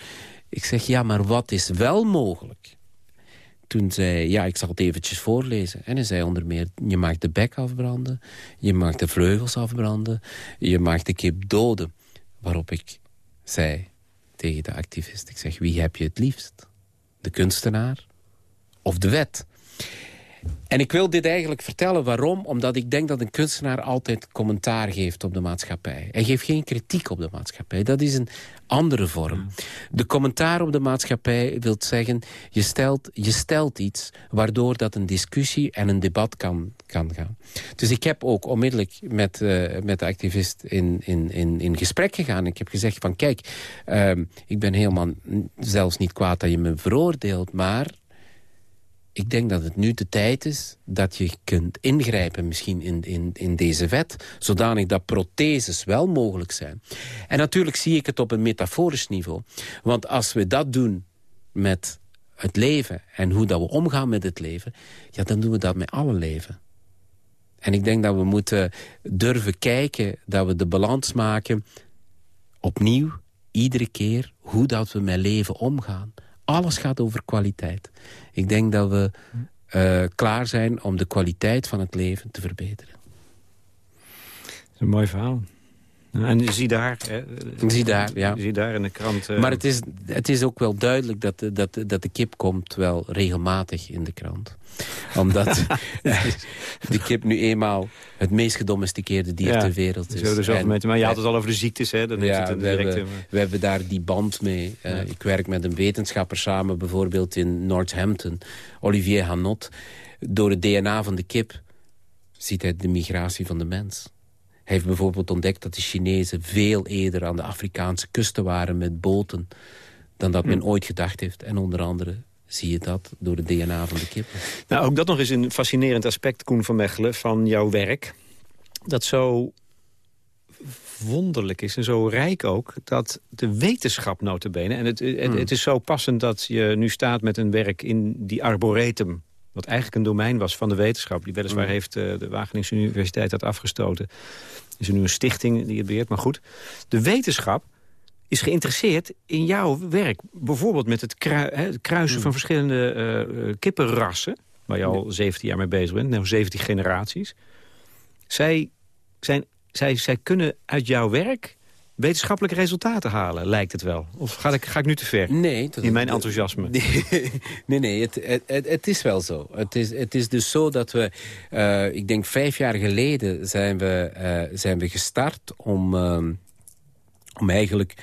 Ik zeg, ja, maar wat is wel mogelijk? Toen zei ja, ik zal het eventjes voorlezen. En hij zei onder meer, je mag de bek afbranden... je mag de vleugels afbranden... je mag de kip doden. Waarop ik zei tegen de activist, ik zeg, wie heb je het liefst? De kunstenaar of de wet? En ik wil dit eigenlijk vertellen. Waarom? Omdat ik denk dat een kunstenaar altijd commentaar geeft op de maatschappij. Hij geeft geen kritiek op de maatschappij. Dat is een andere vorm. De commentaar op de maatschappij wil zeggen... Je stelt, je stelt iets waardoor dat een discussie en een debat kan, kan gaan. Dus ik heb ook onmiddellijk met, uh, met de activist in, in, in, in gesprek gegaan. Ik heb gezegd van kijk, uh, ik ben helemaal zelfs niet kwaad dat je me veroordeelt... maar ik denk dat het nu de tijd is dat je kunt ingrijpen misschien in, in, in deze wet... zodanig dat protheses wel mogelijk zijn. En natuurlijk zie ik het op een metaforisch niveau. Want als we dat doen met het leven en hoe dat we omgaan met het leven... ja, dan doen we dat met alle leven. En ik denk dat we moeten durven kijken dat we de balans maken... opnieuw, iedere keer, hoe dat we met leven omgaan. Alles gaat over kwaliteit. Ik denk dat we uh, klaar zijn om de kwaliteit van het leven te verbeteren. Dat is een mooi verhaal. En zie daar, hè, zie daar, ja. zie daar in de krant. Uh... Maar het is, het is ook wel duidelijk dat, dat, dat de kip komt wel regelmatig in de krant omdat de kip nu eenmaal het meest gedomesticeerde dier ter wereld is. Zo, en, maar je had het al over de ziektes, hè? Dan ja, het we, hebben, we hebben daar die band mee. Uh, ik werk met een wetenschapper samen, bijvoorbeeld in Northampton. Olivier Hanot. Door het DNA van de kip ziet hij de migratie van de mens. Hij heeft bijvoorbeeld ontdekt dat de Chinezen veel eerder aan de Afrikaanse kusten waren met boten dan dat men hm. ooit gedacht heeft. En onder andere zie je dat door het DNA van de kippen. Nou, ook dat nog eens een fascinerend aspect, Koen van Mechelen, van jouw werk. Dat zo wonderlijk is en zo rijk ook... dat de wetenschap notabene... en het, het, het, is zo passend dat je nu staat met een werk in die arboretum... wat eigenlijk een domein was van de wetenschap... die weliswaar hmm. heeft uh, de Wageningse Universiteit dat afgestoten. Is er nu een stichting die het beheert, maar goed. De wetenschap is geïnteresseerd in jouw werk. Bijvoorbeeld met het, kruisen van hmm. verschillende uh, kippenrassen... waar je al 17 jaar mee bezig bent, nou 17 generaties. Zij, zijn, zij, zij kunnen uit jouw werk wetenschappelijke resultaten halen, lijkt het wel. Of ga ik, ga ik nu te ver nee, in mijn enthousiasme? Nee, nee, het, het, het, is wel zo. Het is, het is dus zo dat we, uh, ik denk vijf jaar geleden zijn we, uh, zijn we gestart om... Uh, om eigenlijk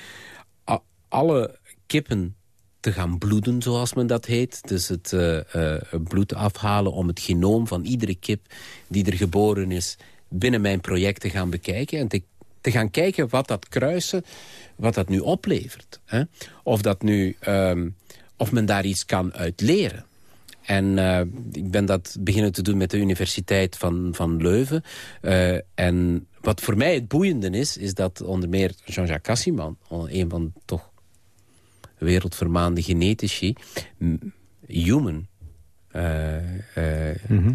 alle kippen te gaan bloeden, zoals men dat heet. Dus het uh, uh, bloed afhalen om het genoom van iedere kip die er geboren is... binnen mijn project te gaan bekijken. En te, te gaan kijken wat dat kruisen, wat dat nu oplevert. Hè? Of, dat nu, um, of men daar iets kan uit leren. En uh, ik ben dat beginnen te doen met de Universiteit van, van Leuven. Uh, en wat voor mij het boeiende is, is dat onder meer Jean-Jacques Cassiman... een van toch wereldvermaande genetici... human mhm.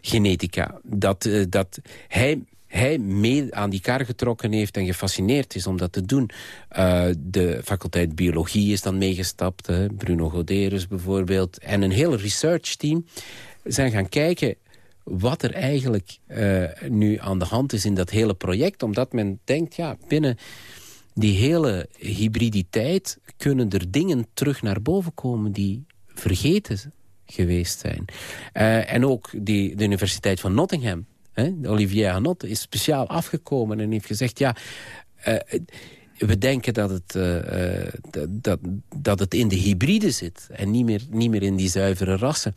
genetica. Dat, dat hij hij mee aan die kar getrokken heeft en gefascineerd is om dat te doen. de faculteit biologie is dan meegestapt, Bruno Goderus bijvoorbeeld. En een hele research-team zijn gaan kijken wat er eigenlijk uh, nu aan de hand is in dat hele project. Omdat men denkt, ja, binnen die hele hybriditeit... kunnen er dingen terug naar boven komen die vergeten geweest zijn. Uh, en ook die, de Universiteit van Nottingham, hè, Olivier Hanot, is speciaal afgekomen en heeft gezegd... ja, uh, we denken dat het, uh, dat, dat het in de hybride zit. En niet meer, niet meer in die zuivere rassen.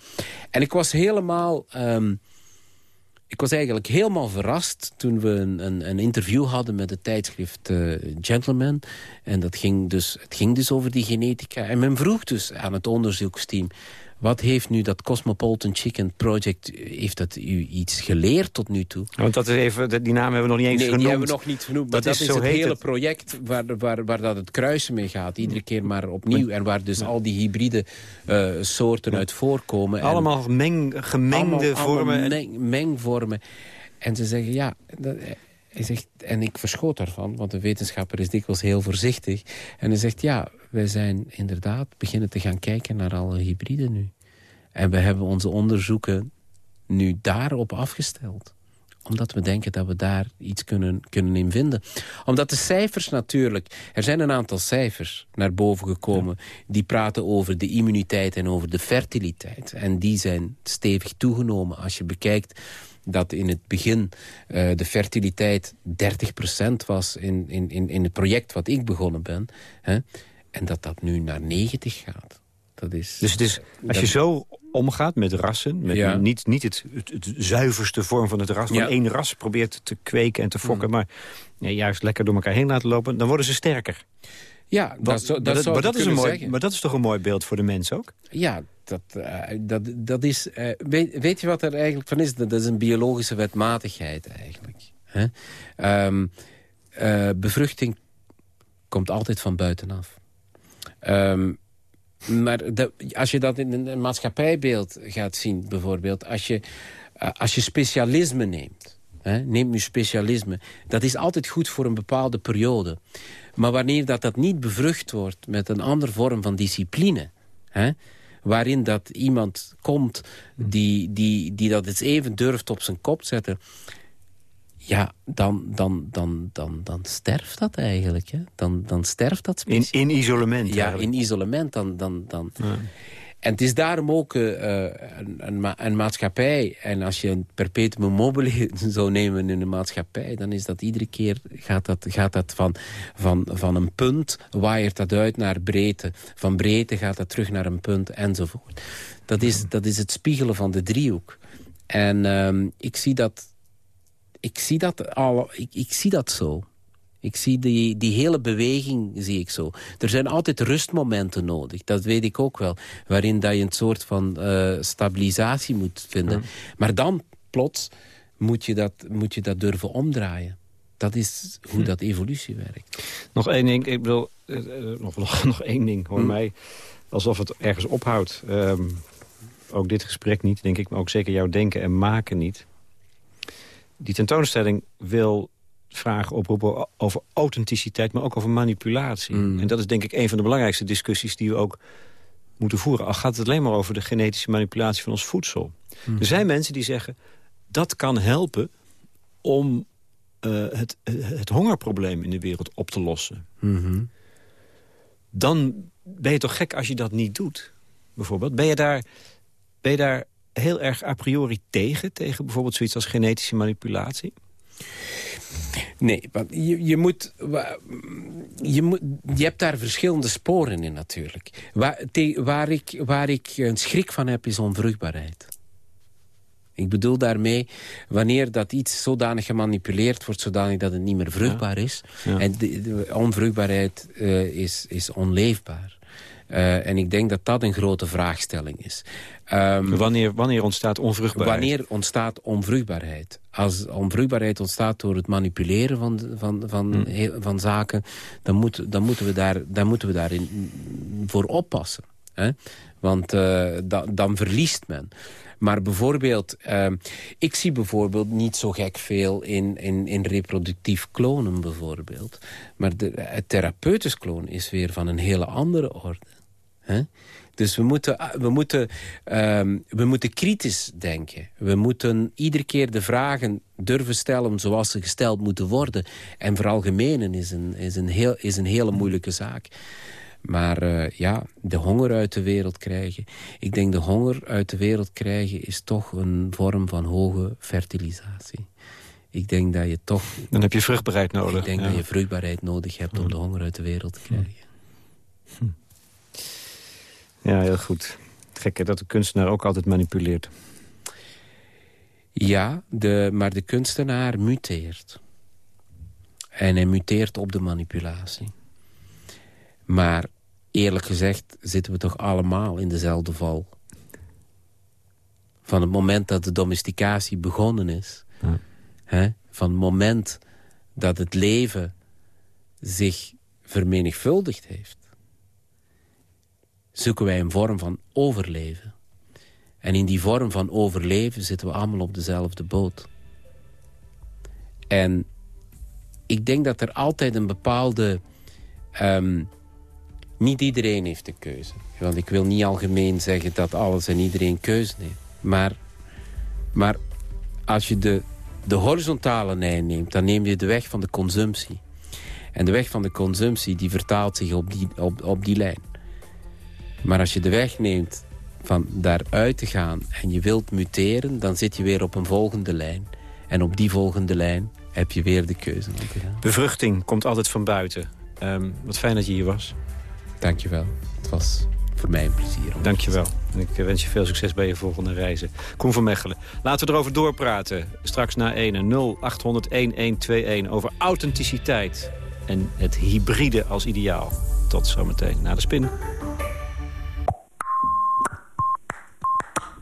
En ik was helemaal... Um, ik was eigenlijk helemaal verrast toen we een, een, een interview hadden met het tijdschrift Gentleman. En dat ging dus, het ging dus over die genetica. En men vroeg dus aan het onderzoeksteam... Wat heeft nu dat Cosmopolitan Chicken Project... heeft dat u iets geleerd tot nu toe? Want dat is even, die naam hebben we nog niet eens nee, genoemd. die hebben we nog niet genoemd. Maar dat, is, het hele project waar, waar, waar dat het kruisen mee gaat. Iedere keer maar opnieuw. En waar dus al die hybride uh, soorten uit voorkomen. Allemaal meng, gemengde vormen. Meng, mengvormen. En ze zeggen, ja... Dat, hij zegt, en ik verschoot daarvan, want de wetenschapper is dikwijls heel voorzichtig. En hij zegt, ja, wij zijn inderdaad beginnen te gaan kijken naar alle hybriden nu. En we hebben onze onderzoeken nu daarop afgesteld omdat we denken dat we daar iets kunnen, kunnen in vinden. Omdat de cijfers natuurlijk... Er zijn een aantal cijfers naar boven gekomen... die praten over de immuniteit en over de fertiliteit. En die zijn stevig toegenomen. Als je bekijkt dat in het begin uh, de fertiliteit 30% was... In, in, in het project wat ik begonnen ben. Hè, en dat dat nu naar 90 gaat. Dat is, dus het is, als je zo omgaat met rassen, met niet, niet het, het, zuiverste vorm van het ras... van één ras probeert te kweken en te fokken... Mm. maar juist lekker door elkaar heen laten lopen... dan worden ze sterker. Ja, dat, dat, dat, maar, dat is een mooi, maar dat is toch een mooi beeld voor de mens ook? Ja, dat, uh, dat, dat is... Uh, weet, weet, je wat er eigenlijk van is? Dat is een biologische wetmatigheid eigenlijk. Hè? Um, uh, bevruchting komt altijd van buitenaf. Um, maar de, als je dat in een maatschappijbeeld gaat zien, bijvoorbeeld... als je, als je specialisme neemt, hè, neem je specialisme... dat is altijd goed voor een bepaalde periode. Maar wanneer dat, dat niet bevrucht wordt met een andere vorm van discipline... Hè, waarin dat iemand komt die, die, die dat eens even durft op zijn kop zetten ja, dan, dan, dan, dan, dan sterft dat eigenlijk. Hè? Dan, dan sterft dat in, in isolement Ja, in isolement. Dan, dan, dan. En het is daarom ook uh, een, een, maatschappij... en als je een perpetuum mobile zou nemen in een maatschappij... dan is dat iedere keer gaat dat, gaat dat van, van, van een punt... waaiert dat uit naar breedte. Van breedte gaat dat terug naar een punt, enzovoort. Dat is, dat is het spiegelen van de driehoek. En uh, ik zie dat ik zie dat, al, ik, ik zie dat zo. Ik zie die, die hele beweging zie ik zo. Er zijn altijd rustmomenten nodig, dat weet ik ook wel. Waarin dat je een soort van uh, stabilisatie moet vinden. Maar dan, plots, moet je, dat, moet je dat durven omdraaien. Dat is hoe hm. dat evolutie werkt. Nog één ding, ik bedoel, uh, nog, nog, nog één ding, hoor hm. mij. Alsof het ergens ophoudt. Um, ook dit gesprek niet, denk ik, maar ook zeker jouw denken en maken niet die tentoonstelling wil vragen oproepen over authenticiteit... maar ook over manipulatie. Mm. En dat is denk ik een van de belangrijkste discussies die we ook moeten voeren. Al gaat het alleen maar over de genetische manipulatie van ons voedsel. Mm. Er zijn mensen die zeggen, dat kan helpen om uh, het, het hongerprobleem in de wereld op te lossen. -hmm. Dan ben je toch gek als je dat niet doet, bijvoorbeeld. Ben je daar, ben je daar heel erg a priori tegen? Tegen bijvoorbeeld zoiets als genetische manipulatie? Nee, want je, je, moet, je, moet, je hebt daar verschillende sporen in natuurlijk. Waar, waar, ik, waar ik een schrik van heb is onvruchtbaarheid. Ik bedoel daarmee, wanneer dat iets zodanig gemanipuleerd wordt... zodanig dat het niet meer vruchtbaar is. En de, onvruchtbaarheid uh, is, is onleefbaar. Uh, en ik denk dat dat een grote vraagstelling is. Um, wanneer, wanneer ontstaat onvruchtbaarheid? Wanneer ontstaat onvruchtbaarheid? Als onvruchtbaarheid ontstaat door het manipuleren van, van, van, hmm. van zaken... Dan, moet, dan, moeten we daar, dan moeten we daarin voor oppassen. Hè? Want uh, da dan verliest men. Maar bijvoorbeeld, uh, ik zie bijvoorbeeld niet zo gek veel in, in, in reproductief klonen bijvoorbeeld. Maar de, het therapeutisch klonen is weer van een hele andere orde. Hè? Dus we moeten, we, moeten, um, we moeten kritisch denken. We moeten iedere keer de vragen durven stellen zoals ze gesteld moeten worden. En veralgemenen is een, is een, heel, is een hele moeilijke zaak. Maar uh, ja, de honger uit de wereld krijgen. Ik denk de honger uit de wereld krijgen is toch een vorm van hoge fertilisatie. Ik denk dat je toch... Dan heb je vruchtbaarheid nodig. Ik denk dat je vruchtbaarheid nodig hebt om de honger uit de wereld te krijgen. Hm. Ja, heel goed. Gekke dat de kunstenaar ook altijd manipuleert. Ja, de, maar de kunstenaar muteert. En hij muteert op de manipulatie. Maar eerlijk gezegd zitten we toch allemaal in dezelfde val. Van het moment dat de domesticatie begonnen is... Hè, van het moment dat het leven zich vermenigvuldigd heeft... zoeken wij een vorm van overleven. En in die vorm van overleven zitten we allemaal op dezelfde boot. En ik denk dat er altijd een bepaalde... Um, niet iedereen heeft de keuze. Want ik wil niet algemeen zeggen dat alles en iedereen keuze heeft. Maar, maar als je de, de horizontale lijn neemt, dan neem je de weg van de consumptie. En de weg van de consumptie die vertaalt zich op die, op, op die lijn. Maar als je de weg neemt van daaruit te gaan en je wilt muteren... dan zit je weer op een volgende lijn. En op die volgende lijn heb je weer de keuze om te gaan. Bevruchting komt altijd van buiten. Um, wat fijn dat je hier was. Dankjewel. Het was voor mij een plezier. Dankjewel. En ik wens je veel succes bij je volgende reizen. Kom van Mechelen. Laten we erover doorpraten. Straks na 1 0800 1121 over authenticiteit en het hybride als ideaal. Tot zometeen na de spin.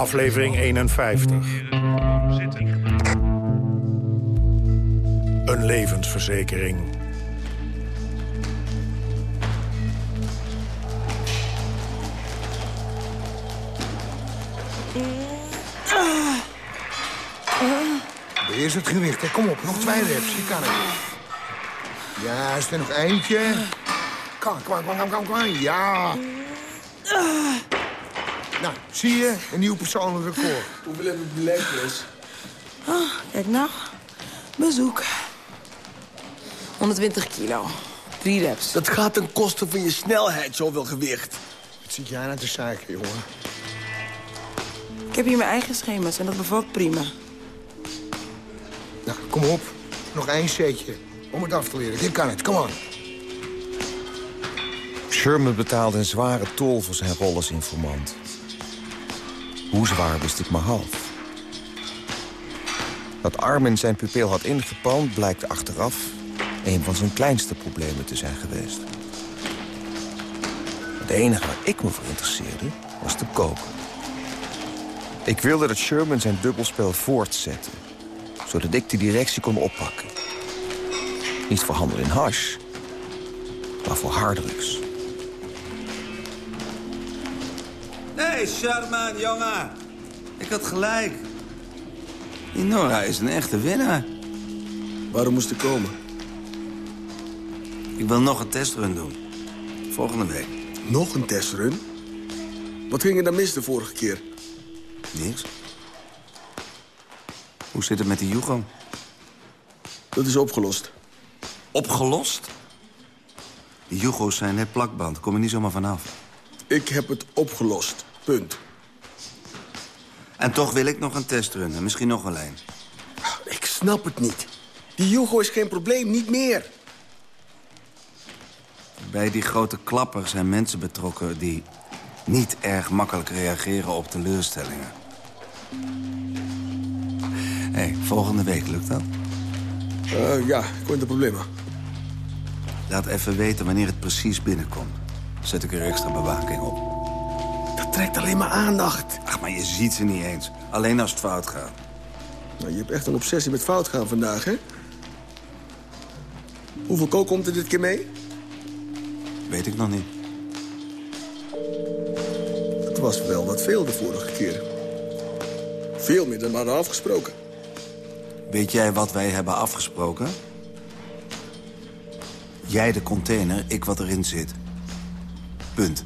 Aflevering 51. Een levensverzekering. Eerst het gewicht, hè. Kom op, nog twee reps. Je kan het. Ja, is er nog eentje? Kom, kom, kom, kom, kom. Ja. Nou, zie je? Een nieuw persoonlijk record. Hoeveel heb ik belegd, Chris? Oh, kijk nou. Bezoek. 120 kilo. Drie reps. Dat gaat ten koste van je snelheid, zoveel gewicht. Wat zit jij nou te zeiken, jongen? Ik heb hier mijn eigen schema's en dat bevalt prima. Nou, kom op. Nog één setje. Om het af te leren. Je kan het. Kom on. Sherman betaalde een zware tol voor zijn rol als informant. Hoe zwaar wist ik maar half. Dat Armin zijn pupil had ingepalmd blijkt achteraf... een van zijn kleinste problemen te zijn geweest. Het enige waar ik me voor interesseerde was te koken. Ik wilde dat Sherman zijn dubbelspel voortzette zodat ik de directie kon oppakken. Niet voor handel in hash, maar voor harddrugs. Nee, Sherman, jongen. Ik had gelijk. Die Nora is een echte winnaar. Waarom moest ik komen? Ik wil nog een testrun doen. Volgende week. Nog een testrun? Wat ging er dan mis de vorige keer? Niks. Hoe zit het met die Hugo? Dat is opgelost. Opgelost? Die Hugo's zijn net plakband. Kom er niet zomaar vanaf. Ik heb het opgelost. Punt. En toch wil ik nog een test runnen. Misschien nog wel een. Ik snap het niet. Die Hugo is geen probleem, niet meer. Bij die grote klapper zijn mensen betrokken... die niet erg makkelijk reageren op teleurstellingen. Hé, hey, volgende week, lukt dat? Uh, ja, ik hoor de problemen. Laat even weten wanneer het precies binnenkomt. Zet ik er extra bewaking op. Dat trekt alleen maar aandacht. Ach, maar je ziet ze niet eens. Alleen als het fout gaat. Nou, je hebt echt een obsessie met fout gaan vandaag, hè? Hoeveel kook komt er dit keer mee? Weet ik nog niet. Het was wel wat veel de vorige keer. Veel meer dan we hadden afgesproken. Weet jij wat wij hebben afgesproken? Jij de container, ik wat erin zit. Punt.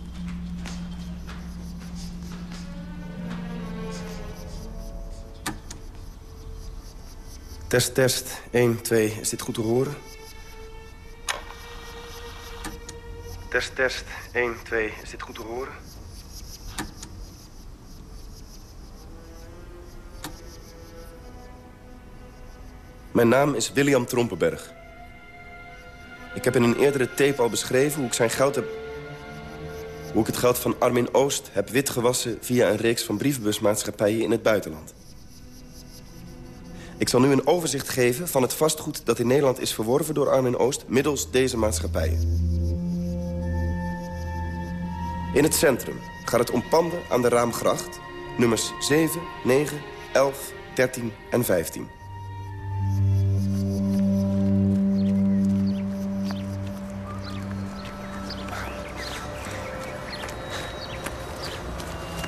Test, test. 1, 2. Is dit goed te horen? Test, test. 1, 2. Is dit goed te horen? Mijn naam is William Trompenberg. Ik heb in een eerdere tape al beschreven hoe ik zijn goud heb... hoe ik het geld van Armin Oost heb witgewassen... via een reeks van brievenbusmaatschappijen in het buitenland. Ik zal nu een overzicht geven van het vastgoed dat in Nederland is verworven door Armin Oost... middels deze maatschappijen. In het centrum gaat het om panden aan de Raamgracht... nummers 7, 9, 11, 13 en 15.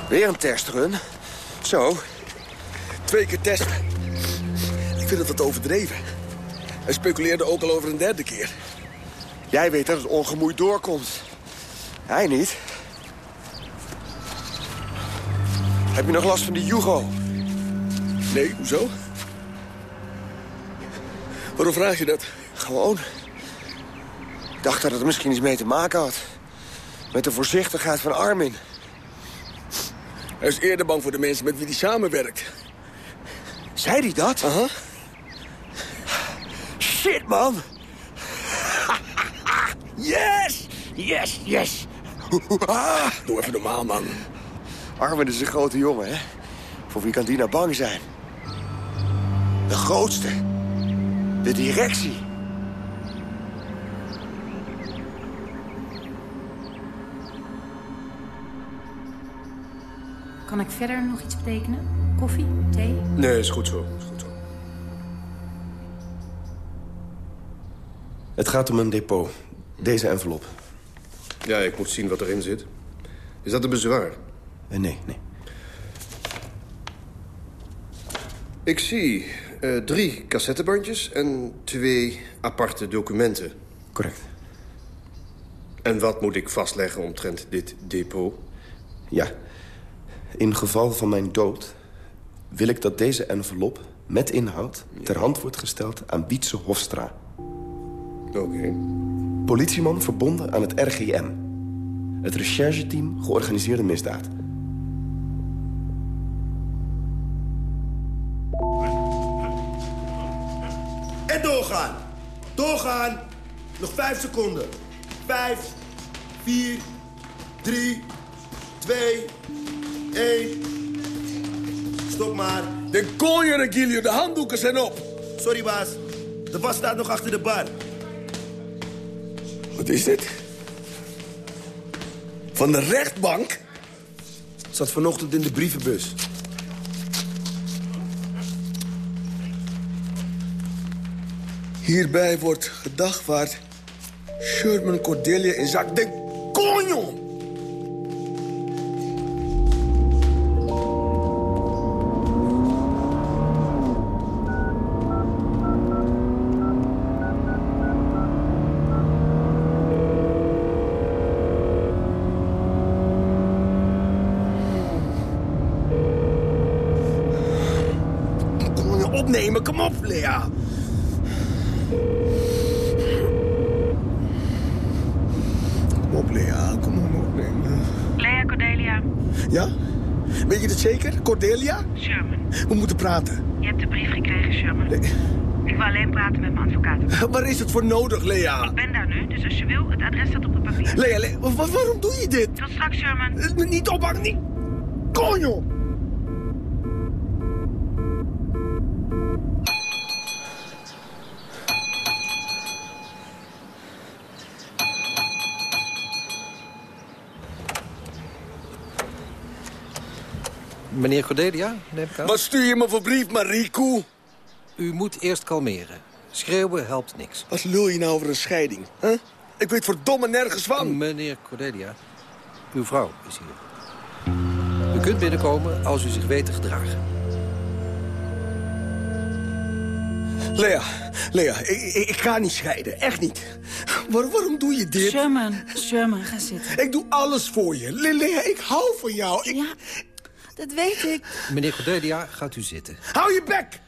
Weer een testrun. Zo. Twee keer testen. Vind het wat overdreven. Hij speculeerde ook al over een derde keer. Jij weet dat het ongemoeid doorkomt. Hij niet. Heb je nog last van die Jugo? Nee, hoezo? Waarom vraag je dat? Gewoon. Ik dacht dat het misschien iets mee te maken had. Met de voorzichtigheid van Armin. Hij is eerder bang voor de mensen met wie hij samenwerkt. Zei hij dat? Aha. Shit, man. yes! Yes, yes. Ah. Doe even normaal, man. Armin is een grote jongen, hè? Voor wie kan die nou bang zijn? De grootste. De directie. Kan ik verder nog iets betekenen? Koffie? Thee? Nee, is goed zo. Is goed Het gaat om een depot. Deze envelop. Ja, ik moet zien wat erin zit. Is dat een bezwaar? Uh, nee, nee. Ik zie uh, drie cassettebandjes en twee aparte documenten. Correct. En wat moet ik vastleggen omtrent dit depot? Ja, in geval van mijn dood wil ik dat deze envelop met inhoud ter hand wordt gesteld aan Wietse Hofstra. Oké. Okay. Politieman verbonden aan het RGM. Het rechercheteam georganiseerde misdaad. En doorgaan. Doorgaan. Nog vijf seconden. Vijf, vier, drie, twee, één. Stop maar. De konje, Regilio. De handdoeken zijn op. Sorry, baas. De was staat nog achter de bar. Wat is dit? Van de rechtbank? Zat vanochtend in de brievenbus. Hierbij wordt gedagvaard Sherman Cordelia in zak de konjo. Praten. Je hebt de brief gekregen, Sherman. Nee. Ik wil alleen praten met mijn advocaat. Waar is het voor nodig, Lea? Ik ben daar nu, dus als je wil, het adres staat op het papier. Lea, Lea wa- wa- waarom doe je dit? Tot straks, Sherman. Eh, Niet ophangen, niet... Konjo! Meneer Cordelia, neem ik aan. Wat stuur je me voor brief, Marico? U moet eerst kalmeren. Schreeuwen helpt niks. Wat lul je nou over een scheiding, hè? Ik weet verdomme nergens van. Meneer Cordelia, uw vrouw is hier. U kunt binnenkomen als u zich weet te gedragen. Lea, Lea, ik, ik, ik ga niet scheiden. Echt niet. Waar- waarom doe je dit? Sherman, Sherman, ga zitten. Ik doe alles voor je. Le- Lea, ik hou van jou. Ik... Ja, dat weet ik. Meneer Cordelia, gaat u zitten. Hou je bek!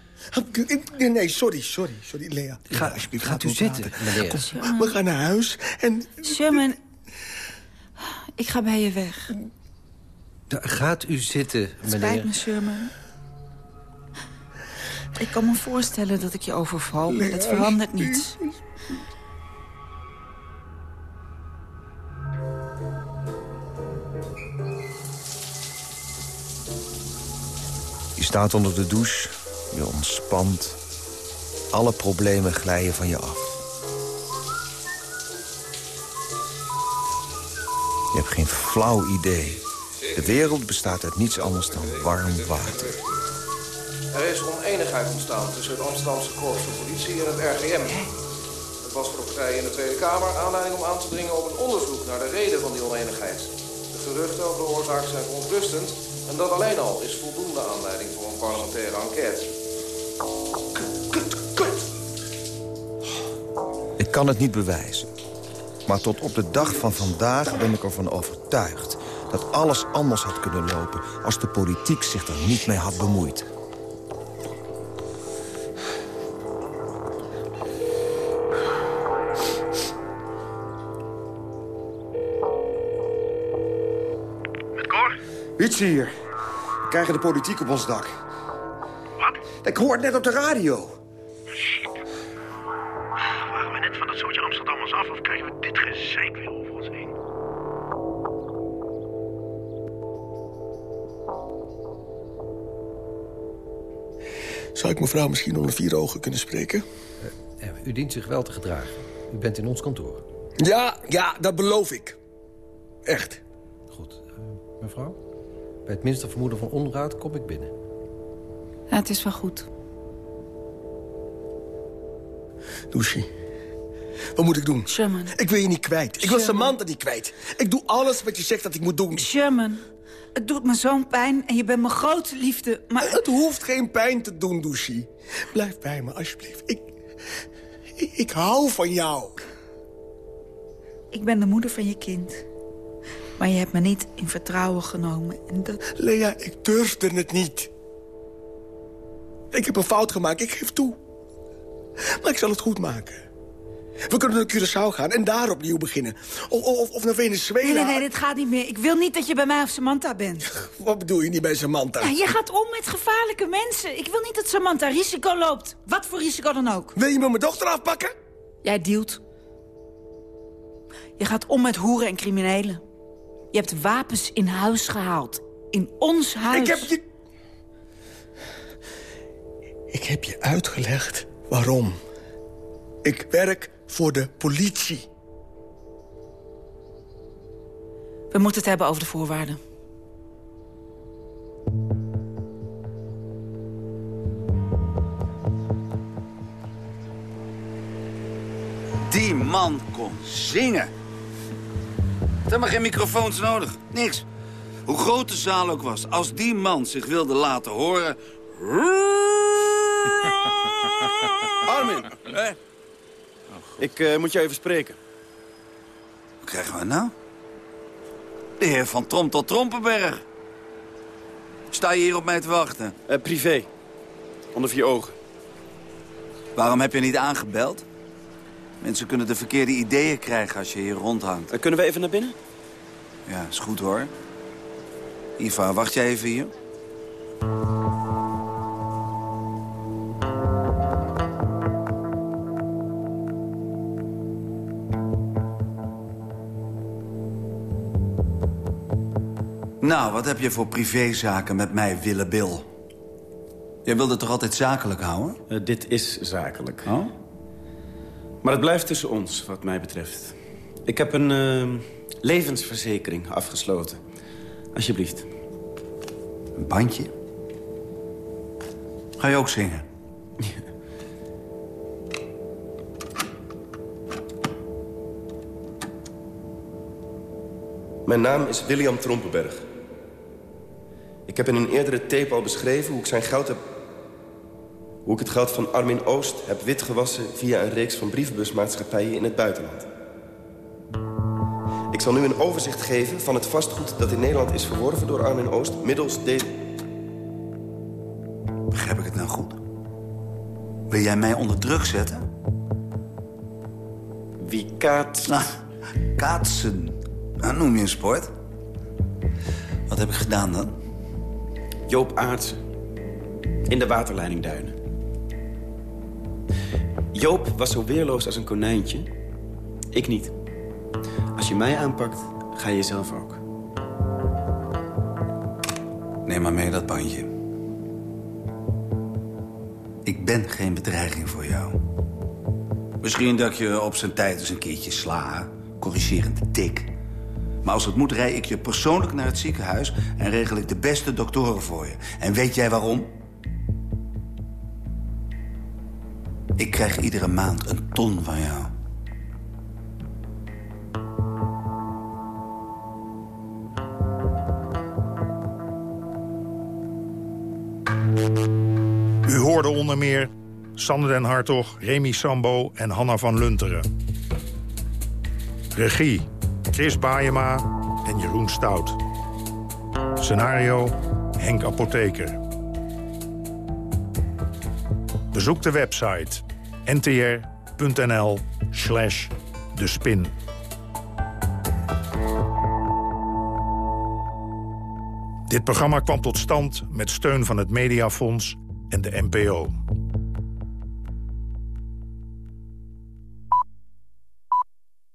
Nee, sorry, sorry, sorry, Lea. Ga, alsjeblieft, gaat u zitten, meneer. Kom, we gaan naar huis en... Sherman, ik ga bij je weg. Da- Gaat u zitten, Het spijt me, meneer. Sherman. Ik kan me voorstellen dat ik je overval, maar dat verandert niets. Staat onder de douche, je ontspant. Alle problemen glijden van je af. Je hebt geen flauw idee. De wereld bestaat uit niets anders dan warm water. Er is oneenigheid ontstaan tussen het Amsterdamse Korps van Politie en het RGM. Het was voor de partij in de Tweede Kamer aanleiding om aan te dringen op een onderzoek naar de reden van die oneenigheid. De geruchten over de oorzaak zijn verontrustend en dat alleen al is voldoende aanleiding parlementaire enquête. Ik kan het niet bewijzen. Maar tot op de dag van vandaag ben ik ervan overtuigd... dat alles anders had kunnen lopen als de politiek zich er niet mee had bemoeid. Iets hier. We krijgen de politiek op ons dak. Wat? Ik hoor het net op de radio. Waren we net van dat zootje Amsterdammers af of krijgen we dit gezeik weer over ons heen? Zou ik mevrouw misschien onder vier ogen kunnen spreken? Eh, U dient zich wel te gedragen. U bent in ons kantoor. Ja, ja, dat beloof ik. Echt. Goed. Eh, mevrouw? Bij het minste vermoeden van onraad kom ik binnen. Ja, het is wel goed. Douchie. Wat moet ik doen? Sherman. Ik wil je niet kwijt. Ik wil Sherman. Samantha niet kwijt. Ik doe alles wat je zegt dat ik moet doen. Sherman, het doet me zo'n pijn en je bent mijn grote liefde, maar... Het hoeft geen pijn te doen, Douchie. Blijf bij me, alsjeblieft. Ik, ik, ik hou van jou. Ik ben de moeder van je kind. Maar je hebt me niet in vertrouwen genomen. En dat... Lea, ik durfde het niet. Ik heb een fout gemaakt, ik geef toe. Maar ik zal het goed maken. We kunnen naar Curaçao gaan en daar opnieuw beginnen. Of, of, of naar Venezuela. Nee, nee, nee, dit gaat niet meer. Ik wil niet dat je bij mij of Samantha bent. Wat bedoel je niet bij Samantha? Ja, je gaat om met gevaarlijke mensen. Ik wil niet dat Samantha risico loopt. Wat voor risico dan ook. Wil je me mijn dochter afpakken? Jij dealt. Je gaat om met hoeren en criminelen. Je hebt wapens in huis gehaald. In ons huis. Ik heb je... Ik heb je uitgelegd waarom. Ik werk voor de politie. We moeten het hebben over de voorwaarden. Die man kon zingen. Er hebben geen microfoons nodig. Niks. Hoe groot de zaal ook was, als die man zich wilde laten horen... Armin. Hè? Ik eh, moet je even spreken. Wat krijgen we nou? De heer van Trom tot Trompenberg. Sta je hier op mij te wachten? Eh, privé. Onder vier ogen. Waarom heb je niet aangebeld? Mensen kunnen de verkeerde ideeën krijgen als je hier rondhangt. Dan kunnen we even naar binnen? Ja, is goed hoor. Iva, wacht jij even hier? Nou, wat heb je voor privézaken met mij, Willebil? Jij wilde toch altijd zakelijk houden? Eh, dit is zakelijk. Oh? Maar het blijft tussen ons, wat mij betreft. Ik heb een uh, levensverzekering afgesloten. Alsjeblieft. Een bandje? Ga je ook zingen? Mijn naam is William Trompenberg. Ik heb in een eerdere tape al beschreven hoe ik zijn geld heb... hoe ik het geld van Armin Oost heb witgewassen... via een reeks van brievenbusmaatschappijen in het buitenland. Ik zal nu een overzicht geven van het vastgoed dat in Nederland is verworven door Armin Oost... middels deze... Begrijp ik het nou goed? Wil jij mij onder druk zetten? Wie kaat... Nou, kaatsen. Nou, noem je een sport. Wat heb ik gedaan dan? Joop Aartsen. In de waterleidingduinen. Joop was zo weerloos als een konijntje. Ik niet. Als je mij aanpakt, ga je zelf ook. Neem maar mee dat bandje. Ik ben geen bedreiging voor jou. Misschien dat je op zijn tijd eens een keertje sla. Corrigerend tik. Maar als het moet, rij ik je persoonlijk naar het ziekenhuis... en regel ik de beste doktoren voor je. En weet jij waarom? Ik krijg iedere maand een ton van jou. U hoorde onder meer Sander den Hartog, Remy Sambo en Hanna van Lunteren. Regie Chris Baayema en Jeroen Stout. Scenario Henk Apotheker. Bezoek de website ntr.nl slash de spin. Dit programma kwam tot stand met steun van het Mediafonds en de NPO.